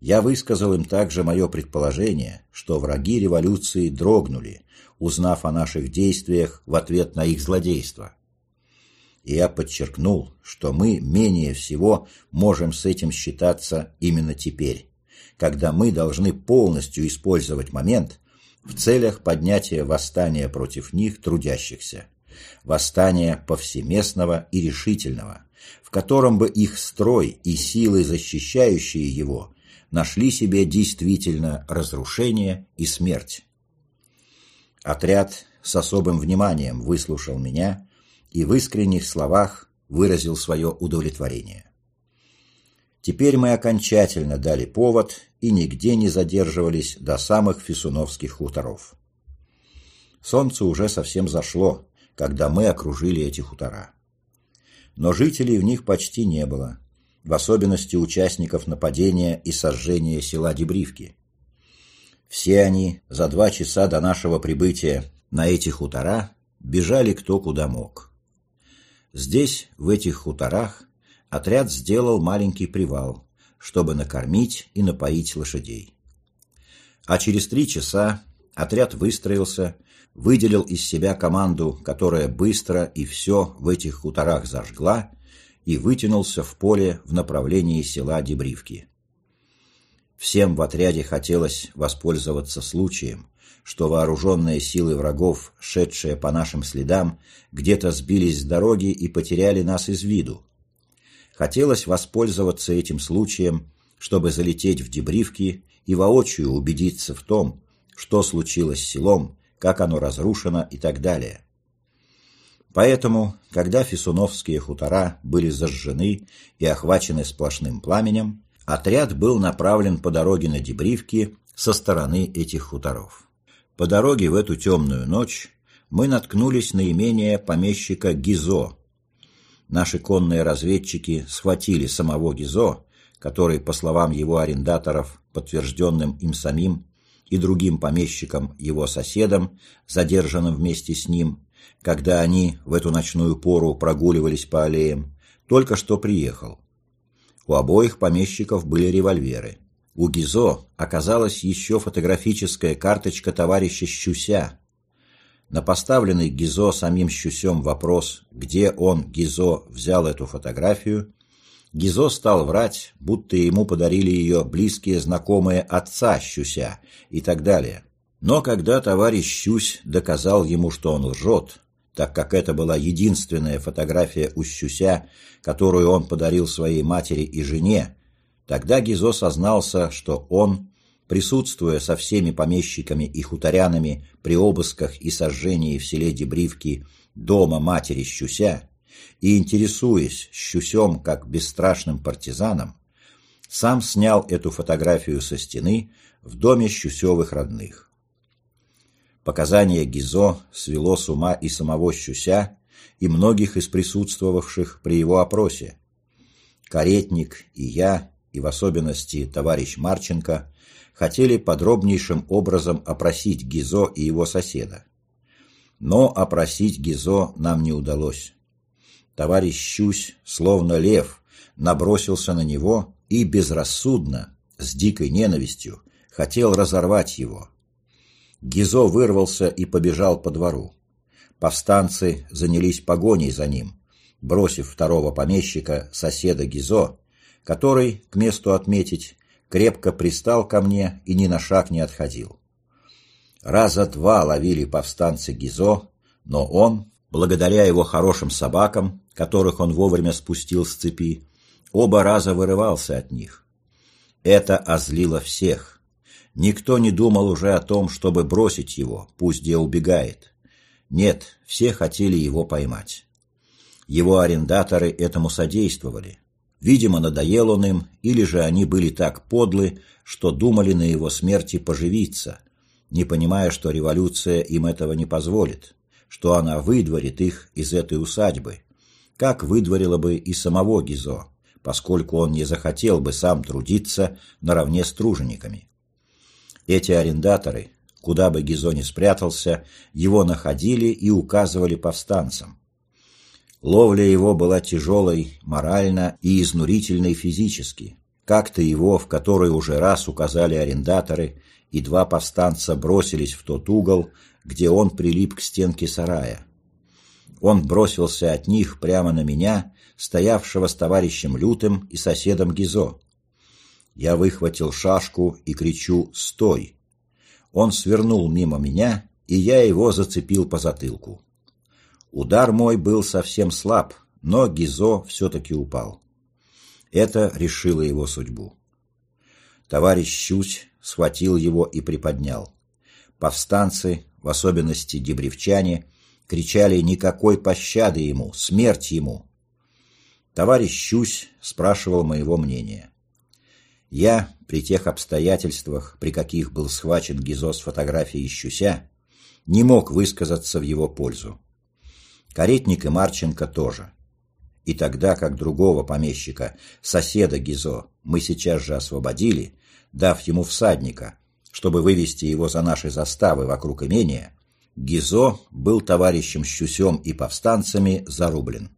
Я высказал им также мое предположение, что враги революции дрогнули, узнав о наших действиях в ответ на их злодейство. И я подчеркнул, что мы менее всего можем с этим считаться именно теперь когда мы должны полностью использовать момент в целях поднятия восстания против них трудящихся, восстания повсеместного и решительного, в котором бы их строй и силы, защищающие его, нашли себе действительно разрушение и смерть. Отряд с особым вниманием выслушал меня и в искренних словах выразил свое удовлетворение. Теперь мы окончательно дали повод и нигде не задерживались до самых фисуновских хуторов. Солнце уже совсем зашло, когда мы окружили эти хутора. Но жителей в них почти не было, в особенности участников нападения и сожжения села Дебривки. Все они за два часа до нашего прибытия на эти хутора бежали кто куда мог. Здесь, в этих хуторах, отряд сделал маленький привал, чтобы накормить и напоить лошадей. А через три часа отряд выстроился, выделил из себя команду, которая быстро и все в этих хуторах зажгла, и вытянулся в поле в направлении села Дебривки. Всем в отряде хотелось воспользоваться случаем, что вооруженные силы врагов, шедшие по нашим следам, где-то сбились с дороги и потеряли нас из виду, Хотелось воспользоваться этим случаем, чтобы залететь в Дебривки и воочию убедиться в том, что случилось с селом, как оно разрушено и так далее. Поэтому, когда фисуновские хутора были зажжены и охвачены сплошным пламенем, отряд был направлен по дороге на Дебривки со стороны этих хуторов. По дороге в эту темную ночь мы наткнулись на имение помещика Гизо, наши конные разведчики схватили самого Гизо, который, по словам его арендаторов, подтвержденным им самим, и другим помещикам, его соседам, задержанным вместе с ним, когда они в эту ночную пору прогуливались по аллеям, только что приехал. У обоих помещиков были револьверы. У Гизо оказалась еще фотографическая карточка товарища Щуся, на поставленный Гизо самим Щусем вопрос, где он, Гизо, взял эту фотографию, Гизо стал врать, будто ему подарили ее близкие знакомые отца Щуся и так далее. Но когда товарищ Щусь доказал ему, что он лжет, так как это была единственная фотография у Щуся, которую он подарил своей матери и жене, тогда Гизо сознался, что он присутствуя со всеми помещиками и хуторянами при обысках и сожжении в селе Дебривки дома матери Щуся и интересуясь Щусем как бесстрашным партизаном, сам снял эту фотографию со стены в доме Щусевых родных. Показание Гизо свело с ума и самого Щуся, и многих из присутствовавших при его опросе. Каретник и я, и в особенности товарищ Марченко, хотели подробнейшим образом опросить Гизо и его соседа. Но опросить Гизо нам не удалось. Товарищ Щусь, словно лев, набросился на него и безрассудно, с дикой ненавистью, хотел разорвать его. Гизо вырвался и побежал по двору. Повстанцы занялись погоней за ним, бросив второго помещика, соседа Гизо, который, к месту отметить, крепко пристал ко мне и ни на шаг не отходил. Раза два ловили повстанцы Гизо, но он, благодаря его хорошим собакам, которых он вовремя спустил с цепи, оба раза вырывался от них. Это озлило всех. Никто не думал уже о том, чтобы бросить его, пусть где убегает. Нет, все хотели его поймать. Его арендаторы этому содействовали. Видимо, надоел он им, или же они были так подлы, что думали на его смерти поживиться, не понимая, что революция им этого не позволит, что она выдворит их из этой усадьбы, как выдворила бы и самого Гизо, поскольку он не захотел бы сам трудиться наравне с тружениками. Эти арендаторы, Куда бы Гизо ни спрятался, его находили и указывали повстанцам. Ловля его была тяжелой морально и изнурительной физически. Как-то его, в который уже раз указали арендаторы, и два повстанца бросились в тот угол, где он прилип к стенке сарая. Он бросился от них прямо на меня, стоявшего с товарищем Лютым и соседом Гизо. Я выхватил шашку и кричу «Стой!». Он свернул мимо меня, и я его зацепил по затылку. Удар мой был совсем слаб, но Гизо все-таки упал. Это решило его судьбу. Товарищ Щусь схватил его и приподнял. Повстанцы, в особенности дебревчане, кричали «Никакой пощады ему! Смерть ему!». Товарищ Щусь спрашивал моего мнения. Я, при тех обстоятельствах, при каких был схвачен Гизо с фотографией Щуся, не мог высказаться в его пользу. Каретник и Марченко тоже. И тогда, как другого помещика, соседа Гизо, мы сейчас же освободили, дав ему всадника, чтобы вывести его за наши заставы вокруг имения, Гизо был товарищем Щусем и повстанцами зарублен.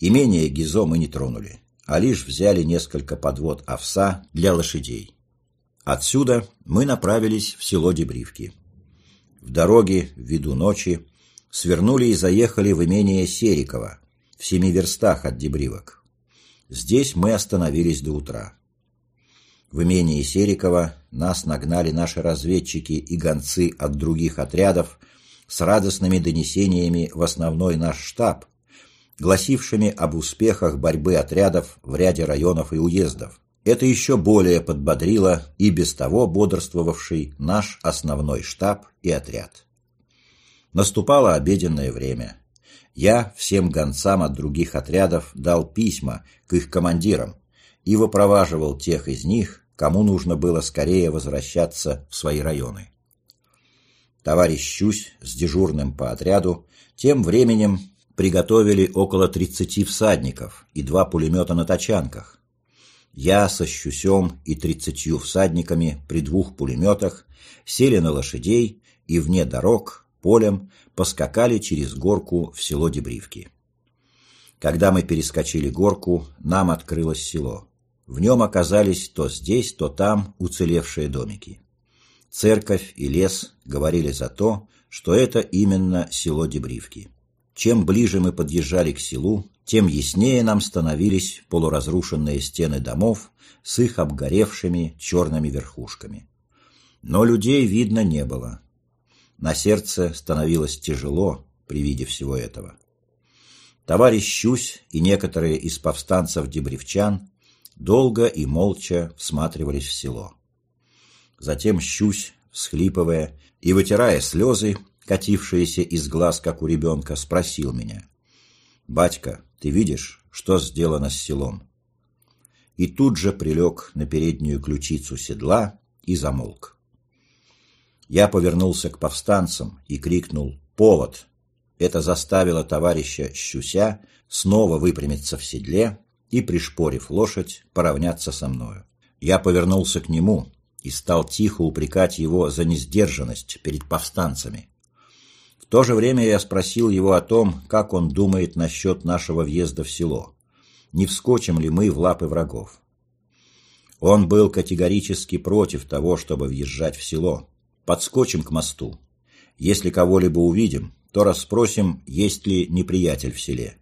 Имение Гизо мы не тронули, а лишь взяли несколько подвод овса для лошадей. Отсюда мы направились в село Дебривки. В дороге, ввиду ночи, свернули и заехали в имение Серикова, в семи верстах от Дебривок. Здесь мы остановились до утра. В имении Серикова нас нагнали наши разведчики и гонцы от других отрядов с радостными донесениями в основной наш штаб, гласившими об успехах борьбы отрядов в ряде районов и уездов. Это еще более подбодрило и без того бодрствовавший наш основной штаб и отряд. Наступало обеденное время. Я всем гонцам от других отрядов дал письма к их командирам и выпроваживал тех из них, кому нужно было скорее возвращаться в свои районы. Товарищ Щусь с дежурным по отряду тем временем приготовили около 30 всадников и два пулемета на тачанках. Я со Щусем и тридцатью всадниками при двух пулеметах сели на лошадей и вне дорог полем поскакали через горку в село Дебривки. Когда мы перескочили горку, нам открылось село. В нем оказались то здесь, то там уцелевшие домики. Церковь и лес говорили за то, что это именно село Дебривки. Чем ближе мы подъезжали к селу, тем яснее нам становились полуразрушенные стены домов с их обгоревшими черными верхушками. Но людей видно не было. На сердце становилось тяжело при виде всего этого. Товарищ Щусь и некоторые из повстанцев-дебревчан долго и молча всматривались в село. Затем Щусь, всхлипывая и вытирая слезы, катившиеся из глаз, как у ребенка, спросил меня. «Батька, ты видишь, что сделано с селом?» И тут же прилег на переднюю ключицу седла и замолк. Я повернулся к повстанцам и крикнул «Повод!». Это заставило товарища Щуся снова выпрямиться в седле и, пришпорив лошадь, поравняться со мною. Я повернулся к нему и стал тихо упрекать его за несдержанность перед повстанцами. То же время я спросил его о том, как он думает насчет нашего въезда в село. Не вскочим ли мы в лапы врагов? Он был категорически против того, чтобы въезжать в село, Подскочим к мосту. Если кого-либо увидим, то расспросим, есть ли неприятель в селе.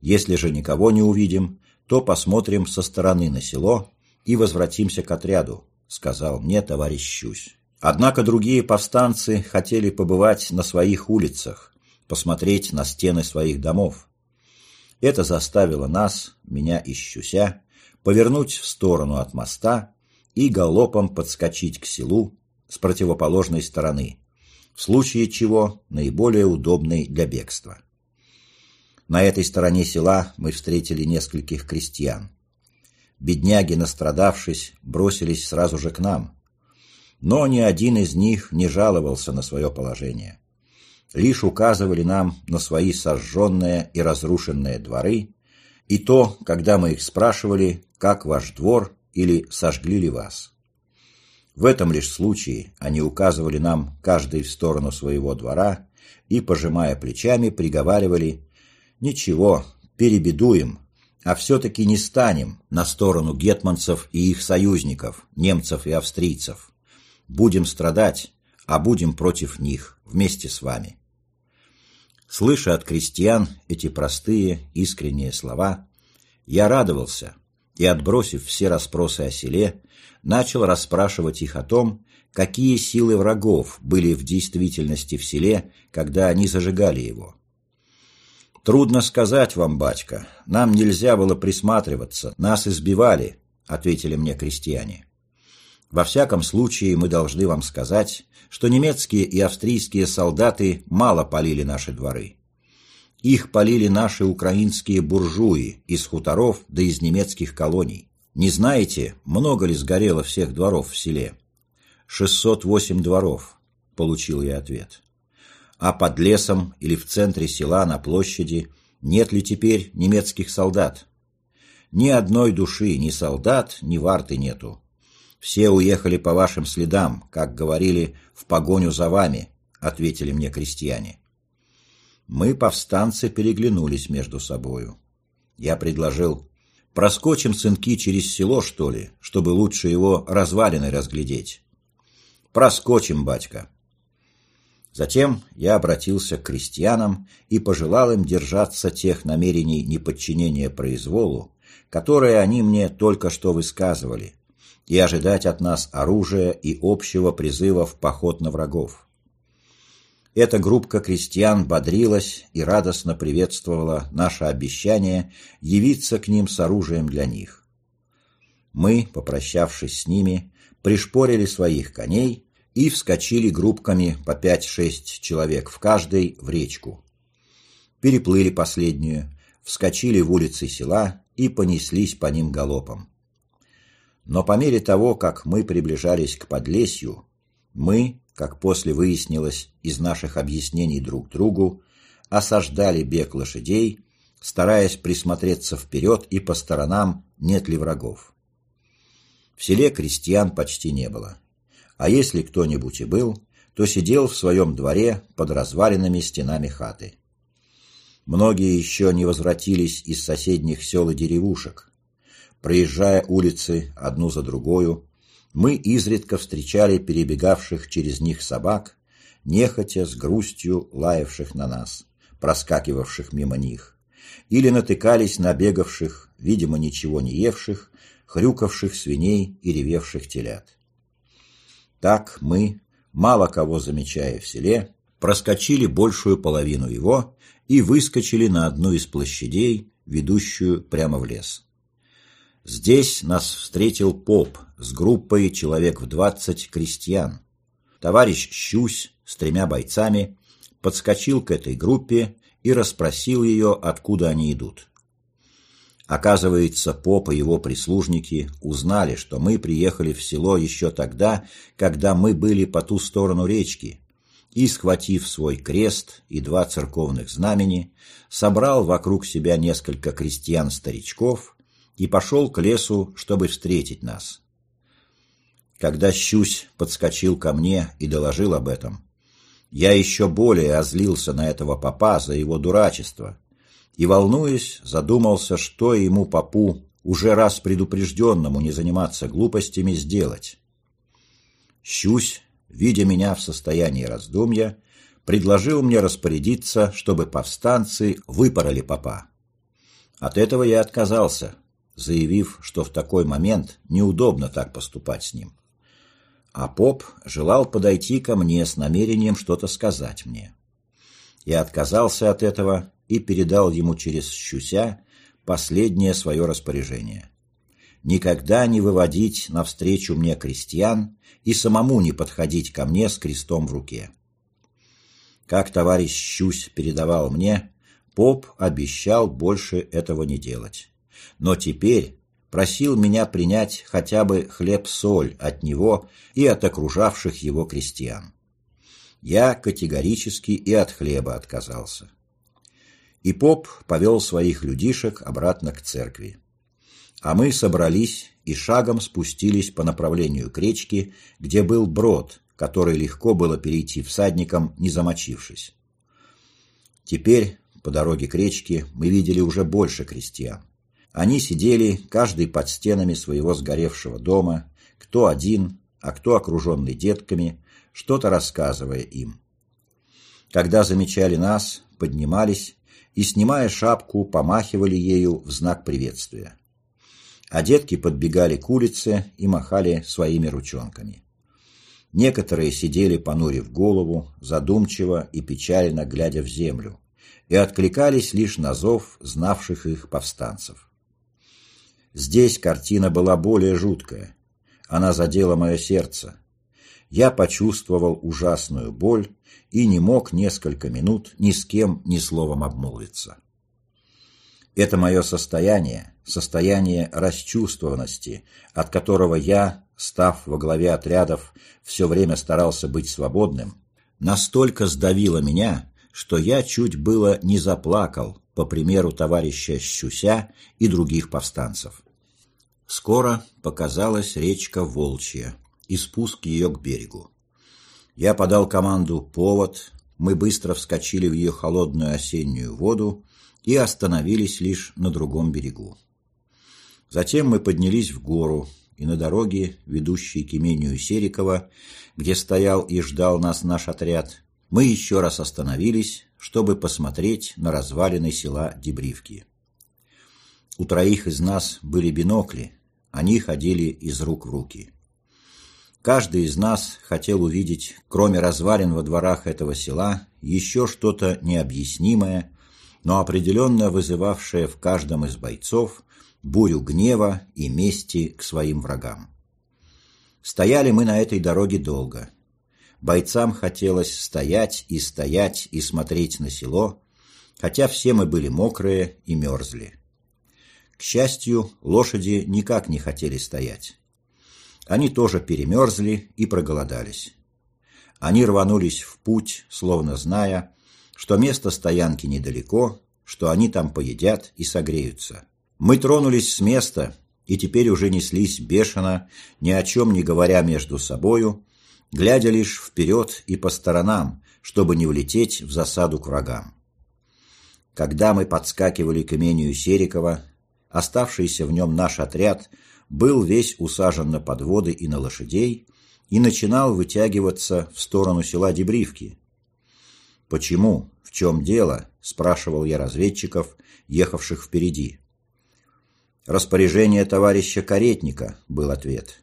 Если же никого не увидим, то посмотрим со стороны на село и возвратимся к отряду, сказал мне товарищ Щусь. Однако другие повстанцы хотели побывать на своих улицах, посмотреть на стены своих домов. Это заставило нас, меня и Щуся, повернуть в сторону от моста и галопом подскочить к селу, с противоположной стороны, в случае чего наиболее удобной для бегства. На этой стороне села мы встретили нескольких крестьян. Бедняги, настрадавшись, бросились сразу же к нам. Но ни один из них не жаловался на свое положение. Лишь указывали нам на свои сожженные и разрушенные дворы, и то, когда мы их спрашивали, как ваш двор или сожгли ли вас. В этом лишь случае они указывали нам каждый в сторону своего двора и, пожимая плечами, приговаривали «Ничего, перебедуем, а все-таки не станем на сторону гетманцев и их союзников, немцев и австрийцев. Будем страдать, а будем против них, вместе с вами». Слыша от крестьян эти простые, искренние слова, я радовался и, отбросив все расспросы о селе, начал расспрашивать их о том, какие силы врагов были в действительности в селе, когда они зажигали его. «Трудно сказать вам, батька, нам нельзя было присматриваться, нас избивали», — ответили мне крестьяне. «Во всяком случае, мы должны вам сказать, что немецкие и австрийские солдаты мало полили наши дворы. Их полили наши украинские буржуи из хуторов да из немецких колоний. Не знаете, много ли сгорело всех дворов в селе? 608 дворов, получил я ответ. А под лесом или в центре села на площади нет ли теперь немецких солдат? Ни одной души, ни солдат, ни варты нету. Все уехали по вашим следам, как говорили, в погоню за вами, ответили мне крестьяне. Мы, повстанцы, переглянулись между собою. Я предложил, проскочим сынки через село, что ли, чтобы лучше его развалины разглядеть. Проскочим, батька. Затем я обратился к крестьянам и пожелал им держаться тех намерений неподчинения произволу, которые они мне только что высказывали, и ожидать от нас оружия и общего призыва в поход на врагов. Эта группка крестьян бодрилась и радостно приветствовала наше обещание явиться к ним с оружием для них. Мы, попрощавшись с ними, пришпорили своих коней и вскочили группками по пять-шесть человек в каждой в речку. Переплыли последнюю, вскочили в улицы села и понеслись по ним галопом. Но по мере того, как мы приближались к Подлесью, мы, как после выяснилось из наших объяснений друг другу, осаждали бег лошадей, стараясь присмотреться вперед и по сторонам, нет ли врагов. В селе крестьян почти не было. А если кто-нибудь и был, то сидел в своем дворе под разваленными стенами хаты. Многие еще не возвратились из соседних сел и деревушек. Проезжая улицы одну за другою, мы изредка встречали перебегавших через них собак, нехотя с грустью лаявших на нас, проскакивавших мимо них, или натыкались на бегавших, видимо, ничего не евших, хрюкавших свиней и ревевших телят. Так мы, мало кого замечая в селе, проскочили большую половину его и выскочили на одну из площадей, ведущую прямо в лес. Здесь нас встретил поп с группой человек в двадцать крестьян. Товарищ Щусь с тремя бойцами подскочил к этой группе и расспросил ее, откуда они идут. Оказывается, поп и его прислужники узнали, что мы приехали в село еще тогда, когда мы были по ту сторону речки, и, схватив свой крест и два церковных знамени, собрал вокруг себя несколько крестьян-старичков и пошел к лесу, чтобы встретить нас. Когда Щусь подскочил ко мне и доложил об этом, я еще более озлился на этого попа за его дурачество и, волнуясь, задумался, что ему, попу, уже раз предупрежденному не заниматься глупостями, сделать. Щусь, видя меня в состоянии раздумья, предложил мне распорядиться, чтобы повстанцы выпороли попа. От этого я отказался, заявив, что в такой момент неудобно так поступать с ним. А поп желал подойти ко мне с намерением что-то сказать мне. Я отказался от этого и передал ему через щуся последнее свое распоряжение. Никогда не выводить навстречу мне крестьян и самому не подходить ко мне с крестом в руке. Как товарищ Щусь передавал мне, поп обещал больше этого не делать но теперь просил меня принять хотя бы хлеб-соль от него и от окружавших его крестьян. Я категорически и от хлеба отказался. И поп повел своих людишек обратно к церкви. А мы собрались и шагом спустились по направлению к речке, где был брод, который легко было перейти всадникам, не замочившись. Теперь по дороге к речке мы видели уже больше крестьян. Они сидели, каждый под стенами своего сгоревшего дома, кто один, а кто окруженный детками, что-то рассказывая им. Когда замечали нас, поднимались и, снимая шапку, помахивали ею в знак приветствия. А детки подбегали к улице и махали своими ручонками. Некоторые сидели, понурив голову, задумчиво и печально глядя в землю, и откликались лишь на зов знавших их повстанцев. Здесь картина была более жуткая. Она задела мое сердце. Я почувствовал ужасную боль и не мог несколько минут ни с кем ни словом обмолвиться. Это мое состояние, состояние расчувствованности, от которого я, став во главе отрядов, все время старался быть свободным, настолько сдавило меня, что я чуть было не заплакал, по примеру товарища Щуся и других повстанцев. Скоро показалась речка Волчья и спуск ее к берегу. Я подал команду «Повод», мы быстро вскочили в ее холодную осеннюю воду и остановились лишь на другом берегу. Затем мы поднялись в гору, и на дороге, ведущей к имению Серикова, где стоял и ждал нас наш отряд, мы еще раз остановились, чтобы посмотреть на развалины села Дебривки. У троих из нас были бинокли, они ходили из рук в руки. Каждый из нас хотел увидеть, кроме развалин во дворах этого села, еще что-то необъяснимое, но определенно вызывавшее в каждом из бойцов бурю гнева и мести к своим врагам. Стояли мы на этой дороге долго. Бойцам хотелось стоять и стоять и смотреть на село, хотя все мы были мокрые и мерзли. К счастью, лошади никак не хотели стоять. Они тоже перемерзли и проголодались. Они рванулись в путь, словно зная, что место стоянки недалеко, что они там поедят и согреются. Мы тронулись с места и теперь уже неслись бешено, ни о чем не говоря между собою, глядя лишь вперед и по сторонам, чтобы не влететь в засаду к врагам. Когда мы подскакивали к имению Серикова, оставшийся в нем наш отряд был весь усажен на подводы и на лошадей и начинал вытягиваться в сторону села Дебривки. «Почему? В чем дело?» – спрашивал я разведчиков, ехавших впереди. «Распоряжение товарища Каретника», – был ответ.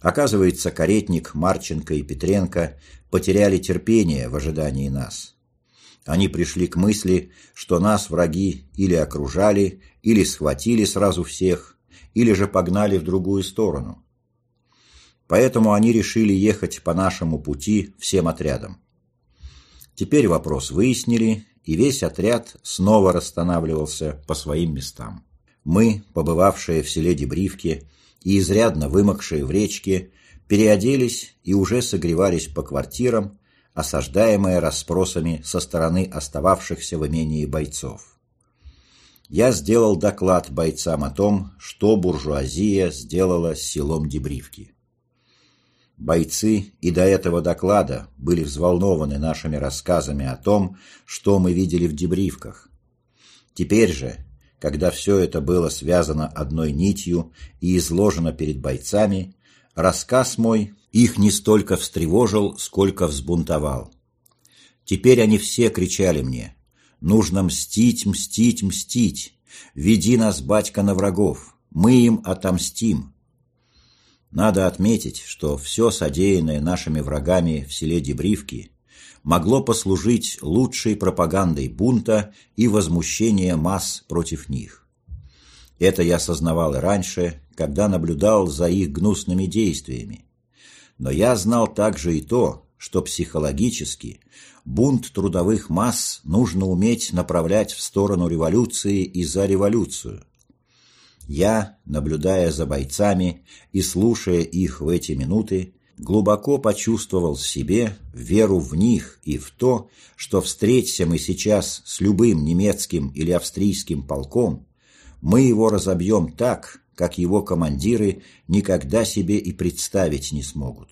Оказывается, Каретник, Марченко и Петренко потеряли терпение в ожидании нас. Они пришли к мысли, что нас враги или окружали, или схватили сразу всех, или же погнали в другую сторону. Поэтому они решили ехать по нашему пути всем отрядом. Теперь вопрос выяснили, и весь отряд снова расстанавливался по своим местам. Мы, побывавшие в селе Дебривки и изрядно вымокшие в речке, переоделись и уже согревались по квартирам, осаждаемые расспросами со стороны остававшихся в имении бойцов я сделал доклад бойцам о том, что буржуазия сделала с селом Дебривки. Бойцы и до этого доклада были взволнованы нашими рассказами о том, что мы видели в Дебривках. Теперь же, когда все это было связано одной нитью и изложено перед бойцами, рассказ мой их не столько встревожил, сколько взбунтовал. Теперь они все кричали мне Нужно мстить, мстить, мстить. Веди нас, батька, на врагов. Мы им отомстим. Надо отметить, что все содеянное нашими врагами в селе Дебривки могло послужить лучшей пропагандой бунта и возмущения масс против них. Это я сознавал и раньше, когда наблюдал за их гнусными действиями. Но я знал также и то, что психологически бунт трудовых масс нужно уметь направлять в сторону революции и за революцию. Я, наблюдая за бойцами и слушая их в эти минуты, глубоко почувствовал в себе веру в них и в то, что встреться мы сейчас с любым немецким или австрийским полком, мы его разобьем так, как его командиры никогда себе и представить не смогут.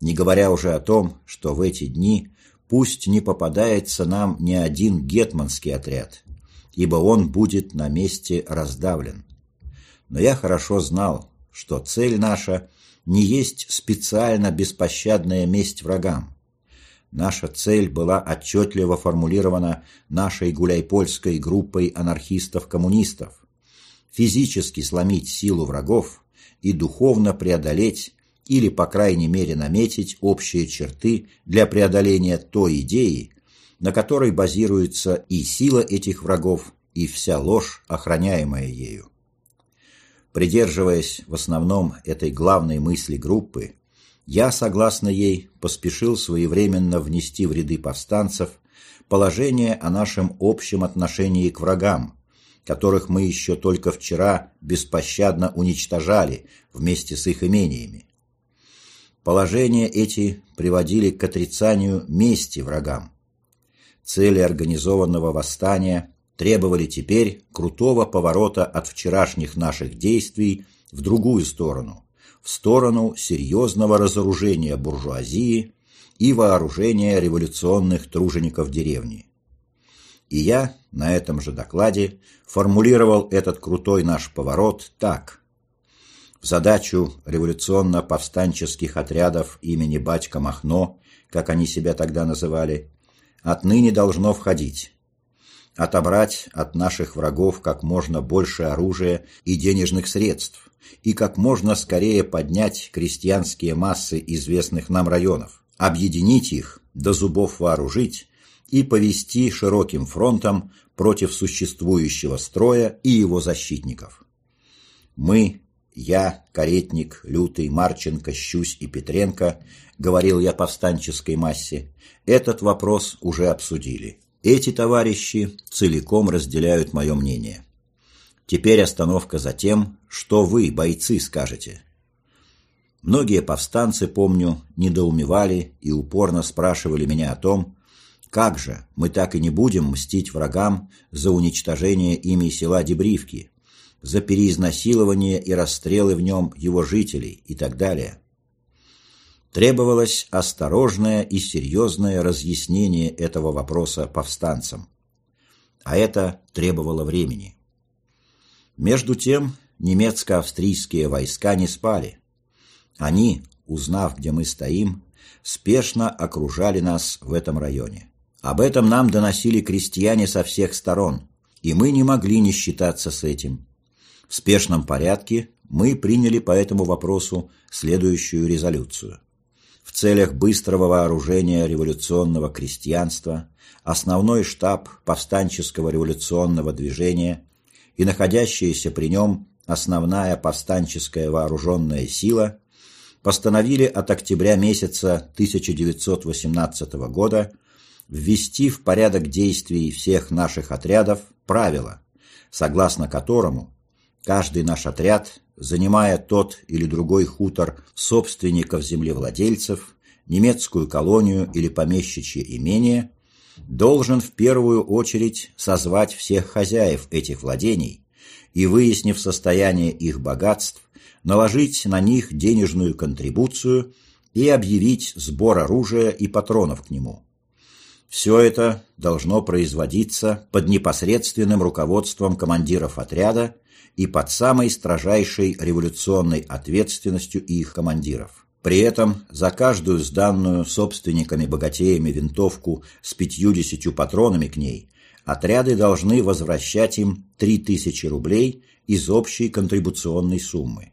Не говоря уже о том, что в эти дни пусть не попадается нам ни один гетманский отряд, ибо он будет на месте раздавлен. Но я хорошо знал, что цель наша не есть специально беспощадная месть врагам. Наша цель была отчетливо формулирована нашей гуляйпольской группой анархистов-коммунистов – физически сломить силу врагов и духовно преодолеть или, по крайней мере, наметить общие черты для преодоления той идеи, на которой базируется и сила этих врагов, и вся ложь, охраняемая ею. Придерживаясь в основном этой главной мысли группы, я, согласно ей, поспешил своевременно внести в ряды повстанцев положение о нашем общем отношении к врагам, которых мы еще только вчера беспощадно уничтожали вместе с их имениями. Положения эти приводили к отрицанию мести врагам. Цели организованного восстания требовали теперь крутого поворота от вчерашних наших действий в другую сторону, в сторону серьезного разоружения буржуазии и вооружения революционных тружеников деревни. И я на этом же докладе формулировал этот крутой наш поворот так. В задачу революционно-повстанческих отрядов имени Батька Махно, как они себя тогда называли, отныне должно входить отобрать от наших врагов как можно больше оружия и денежных средств и как можно скорее поднять крестьянские массы известных нам районов, объединить их, до зубов вооружить и повести широким фронтом против существующего строя и его защитников. Мы, я, Каретник, Лютый, Марченко, Щусь и Петренко, говорил я повстанческой массе, этот вопрос уже обсудили. Эти товарищи целиком разделяют мое мнение. Теперь остановка за тем, что вы, бойцы, скажете. Многие повстанцы, помню, недоумевали и упорно спрашивали меня о том, как же мы так и не будем мстить врагам за уничтожение ими села Дебривки, за переизнасилование и расстрелы в нем его жителей и так далее требовалось осторожное и серьезное разъяснение этого вопроса повстанцам. А это требовало времени. Между тем, немецко-австрийские войска не спали. Они, узнав, где мы стоим, спешно окружали нас в этом районе. Об этом нам доносили крестьяне со всех сторон, и мы не могли не считаться с этим. В спешном порядке мы приняли по этому вопросу следующую резолюцию целях быстрого вооружения революционного крестьянства, основной штаб повстанческого революционного движения и находящаяся при нем основная повстанческая вооруженная сила постановили от октября месяца 1918 года ввести в порядок действий всех наших отрядов правило, согласно которому каждый наш отряд занимая тот или другой хутор собственников-землевладельцев, немецкую колонию или помещичье имение, должен в первую очередь созвать всех хозяев этих владений и, выяснив состояние их богатств, наложить на них денежную контрибуцию и объявить сбор оружия и патронов к нему. Все это должно производиться под непосредственным руководством командиров отряда и под самой строжайшей революционной ответственностью их командиров. При этом за каждую сданную собственниками-богатеями винтовку с пятьюдесятью патронами к ней отряды должны возвращать им 3000 рублей из общей контрибуционной суммы.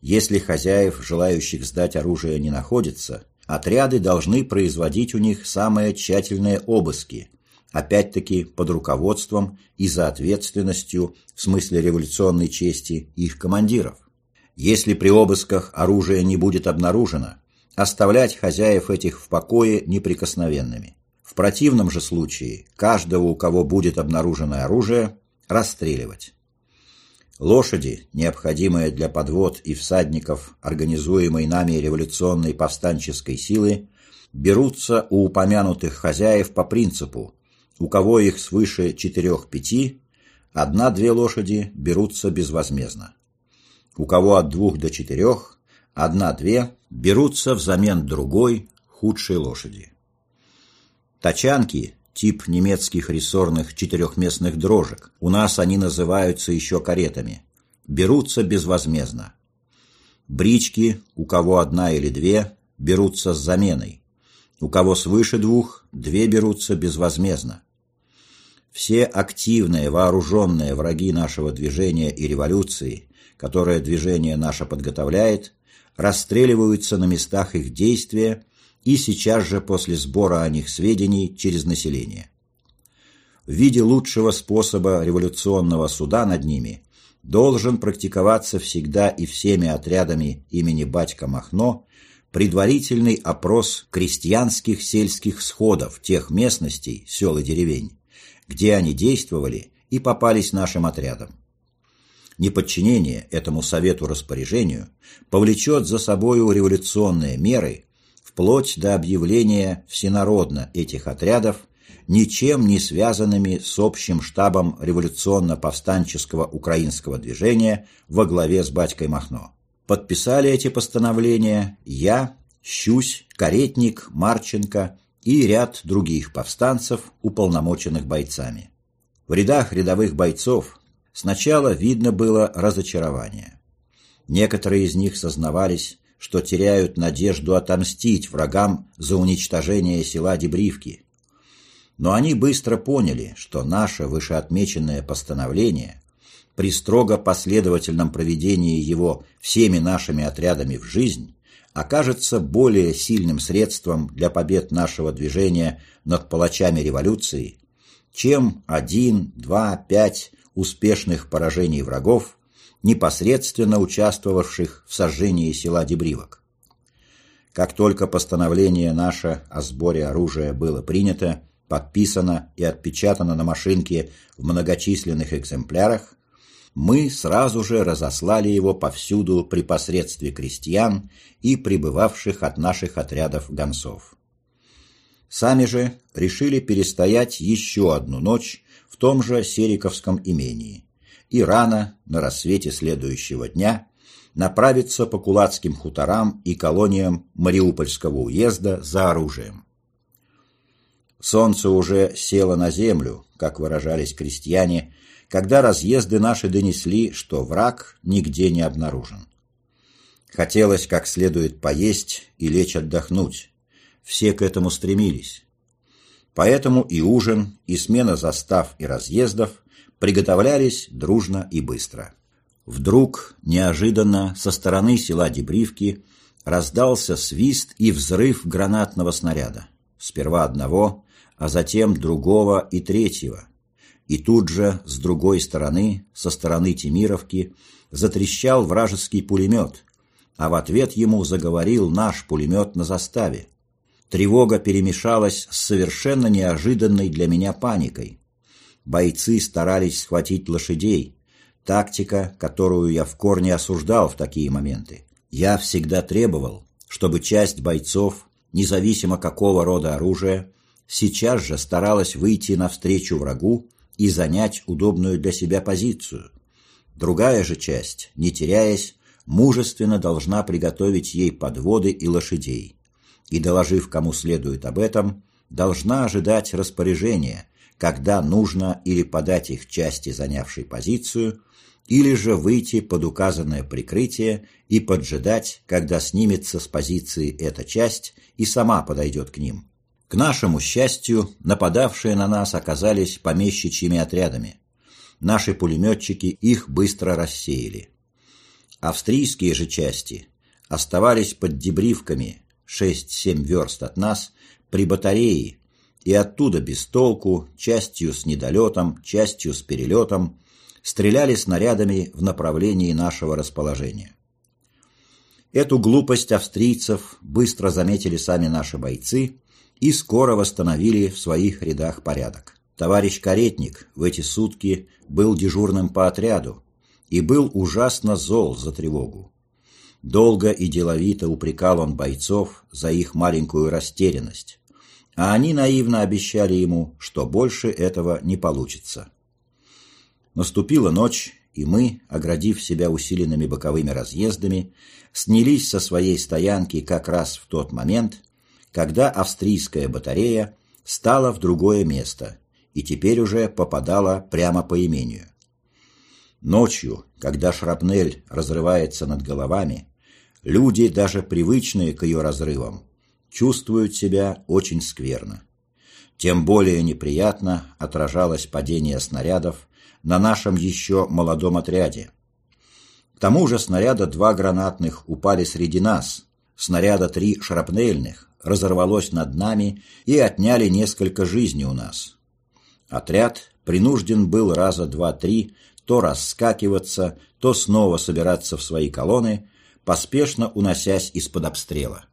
Если хозяев, желающих сдать оружие, не находится, отряды должны производить у них самые тщательные обыски – опять-таки под руководством и за ответственностью, в смысле революционной чести, их командиров. Если при обысках оружие не будет обнаружено, оставлять хозяев этих в покое неприкосновенными. В противном же случае каждого, у кого будет обнаружено оружие, расстреливать. Лошади, необходимые для подвод и всадников организуемой нами революционной повстанческой силы, берутся у упомянутых хозяев по принципу у кого их свыше четырех-пяти, одна-две лошади берутся безвозмездно. У кого от двух до четырех, одна-две берутся взамен другой, худшей лошади. Тачанки – тип немецких рессорных четырехместных дрожек, у нас они называются еще каретами, берутся безвозмездно. Брички, у кого одна или две, берутся с заменой. У кого свыше двух, две берутся безвозмездно. Все активные вооруженные враги нашего движения и революции, которое движение наше подготовляет, расстреливаются на местах их действия и сейчас же после сбора о них сведений через население. В виде лучшего способа революционного суда над ними должен практиковаться всегда и всеми отрядами имени Батька Махно предварительный опрос крестьянских сельских сходов тех местностей, сел и деревень, где они действовали и попались нашим отрядам. Неподчинение этому совету распоряжению повлечет за собою революционные меры вплоть до объявления всенародно этих отрядов ничем не связанными с общим штабом революционно-повстанческого украинского движения во главе с батькой Махно. Подписали эти постановления я, Щусь, Каретник, Марченко и ряд других повстанцев, уполномоченных бойцами. В рядах рядовых бойцов сначала видно было разочарование. Некоторые из них сознавались, что теряют надежду отомстить врагам за уничтожение села Дебривки. Но они быстро поняли, что наше вышеотмеченное постановление при строго последовательном проведении его всеми нашими отрядами в жизнь окажется более сильным средством для побед нашего движения над палачами революции, чем один, два, пять успешных поражений врагов, непосредственно участвовавших в сожжении села Дебривок. Как только постановление наше о сборе оружия было принято, подписано и отпечатано на машинке в многочисленных экземплярах, мы сразу же разослали его повсюду при посредстве крестьян и прибывавших от наших отрядов гонцов. Сами же решили перестоять еще одну ночь в том же Сериковском имении и рано, на рассвете следующего дня, направиться по кулацким хуторам и колониям Мариупольского уезда за оружием. Солнце уже село на землю, как выражались крестьяне, когда разъезды наши донесли, что враг нигде не обнаружен. Хотелось как следует поесть и лечь отдохнуть. Все к этому стремились. Поэтому и ужин, и смена застав и разъездов приготовлялись дружно и быстро. Вдруг, неожиданно, со стороны села Дебривки раздался свист и взрыв гранатного снаряда. Сперва одного, а затем другого и третьего. И тут же, с другой стороны, со стороны Тимировки, затрещал вражеский пулемет, а в ответ ему заговорил наш пулемет на заставе. Тревога перемешалась с совершенно неожиданной для меня паникой. Бойцы старались схватить лошадей. Тактика, которую я в корне осуждал в такие моменты. Я всегда требовал, чтобы часть бойцов, независимо какого рода оружия, сейчас же старалась выйти навстречу врагу и занять удобную для себя позицию. Другая же часть, не теряясь, мужественно должна приготовить ей подводы и лошадей. И, доложив кому следует об этом, должна ожидать распоряжения, когда нужно или подать их части, занявшей позицию, или же выйти под указанное прикрытие и поджидать, когда снимется с позиции эта часть и сама подойдет к ним. К нашему счастью, нападавшие на нас оказались помещичьими отрядами. Наши пулеметчики их быстро рассеяли. Австрийские же части оставались под дебривками 6-7 верст от нас при батарее и оттуда без толку, частью с недолетом, частью с перелетом, стреляли снарядами в направлении нашего расположения. Эту глупость австрийцев быстро заметили сами наши бойцы и скоро восстановили в своих рядах порядок. Товарищ Каретник в эти сутки был дежурным по отряду и был ужасно зол за тревогу. Долго и деловито упрекал он бойцов за их маленькую растерянность, а они наивно обещали ему, что больше этого не получится. Наступила ночь, и мы, оградив себя усиленными боковыми разъездами, снялись со своей стоянки как раз в тот момент, когда австрийская батарея стала в другое место и теперь уже попадала прямо по имению. Ночью, когда шрапнель разрывается над головами, люди, даже привычные к ее разрывам, чувствуют себя очень скверно. Тем более неприятно отражалось падение снарядов на нашем еще молодом отряде. К тому же снаряда два гранатных упали среди нас, снаряда три шрапнельных разорвалось над нами и отняли несколько жизней у нас. Отряд принужден был раза два-три то раскакиваться, то снова собираться в свои колонны, поспешно уносясь из-под обстрела.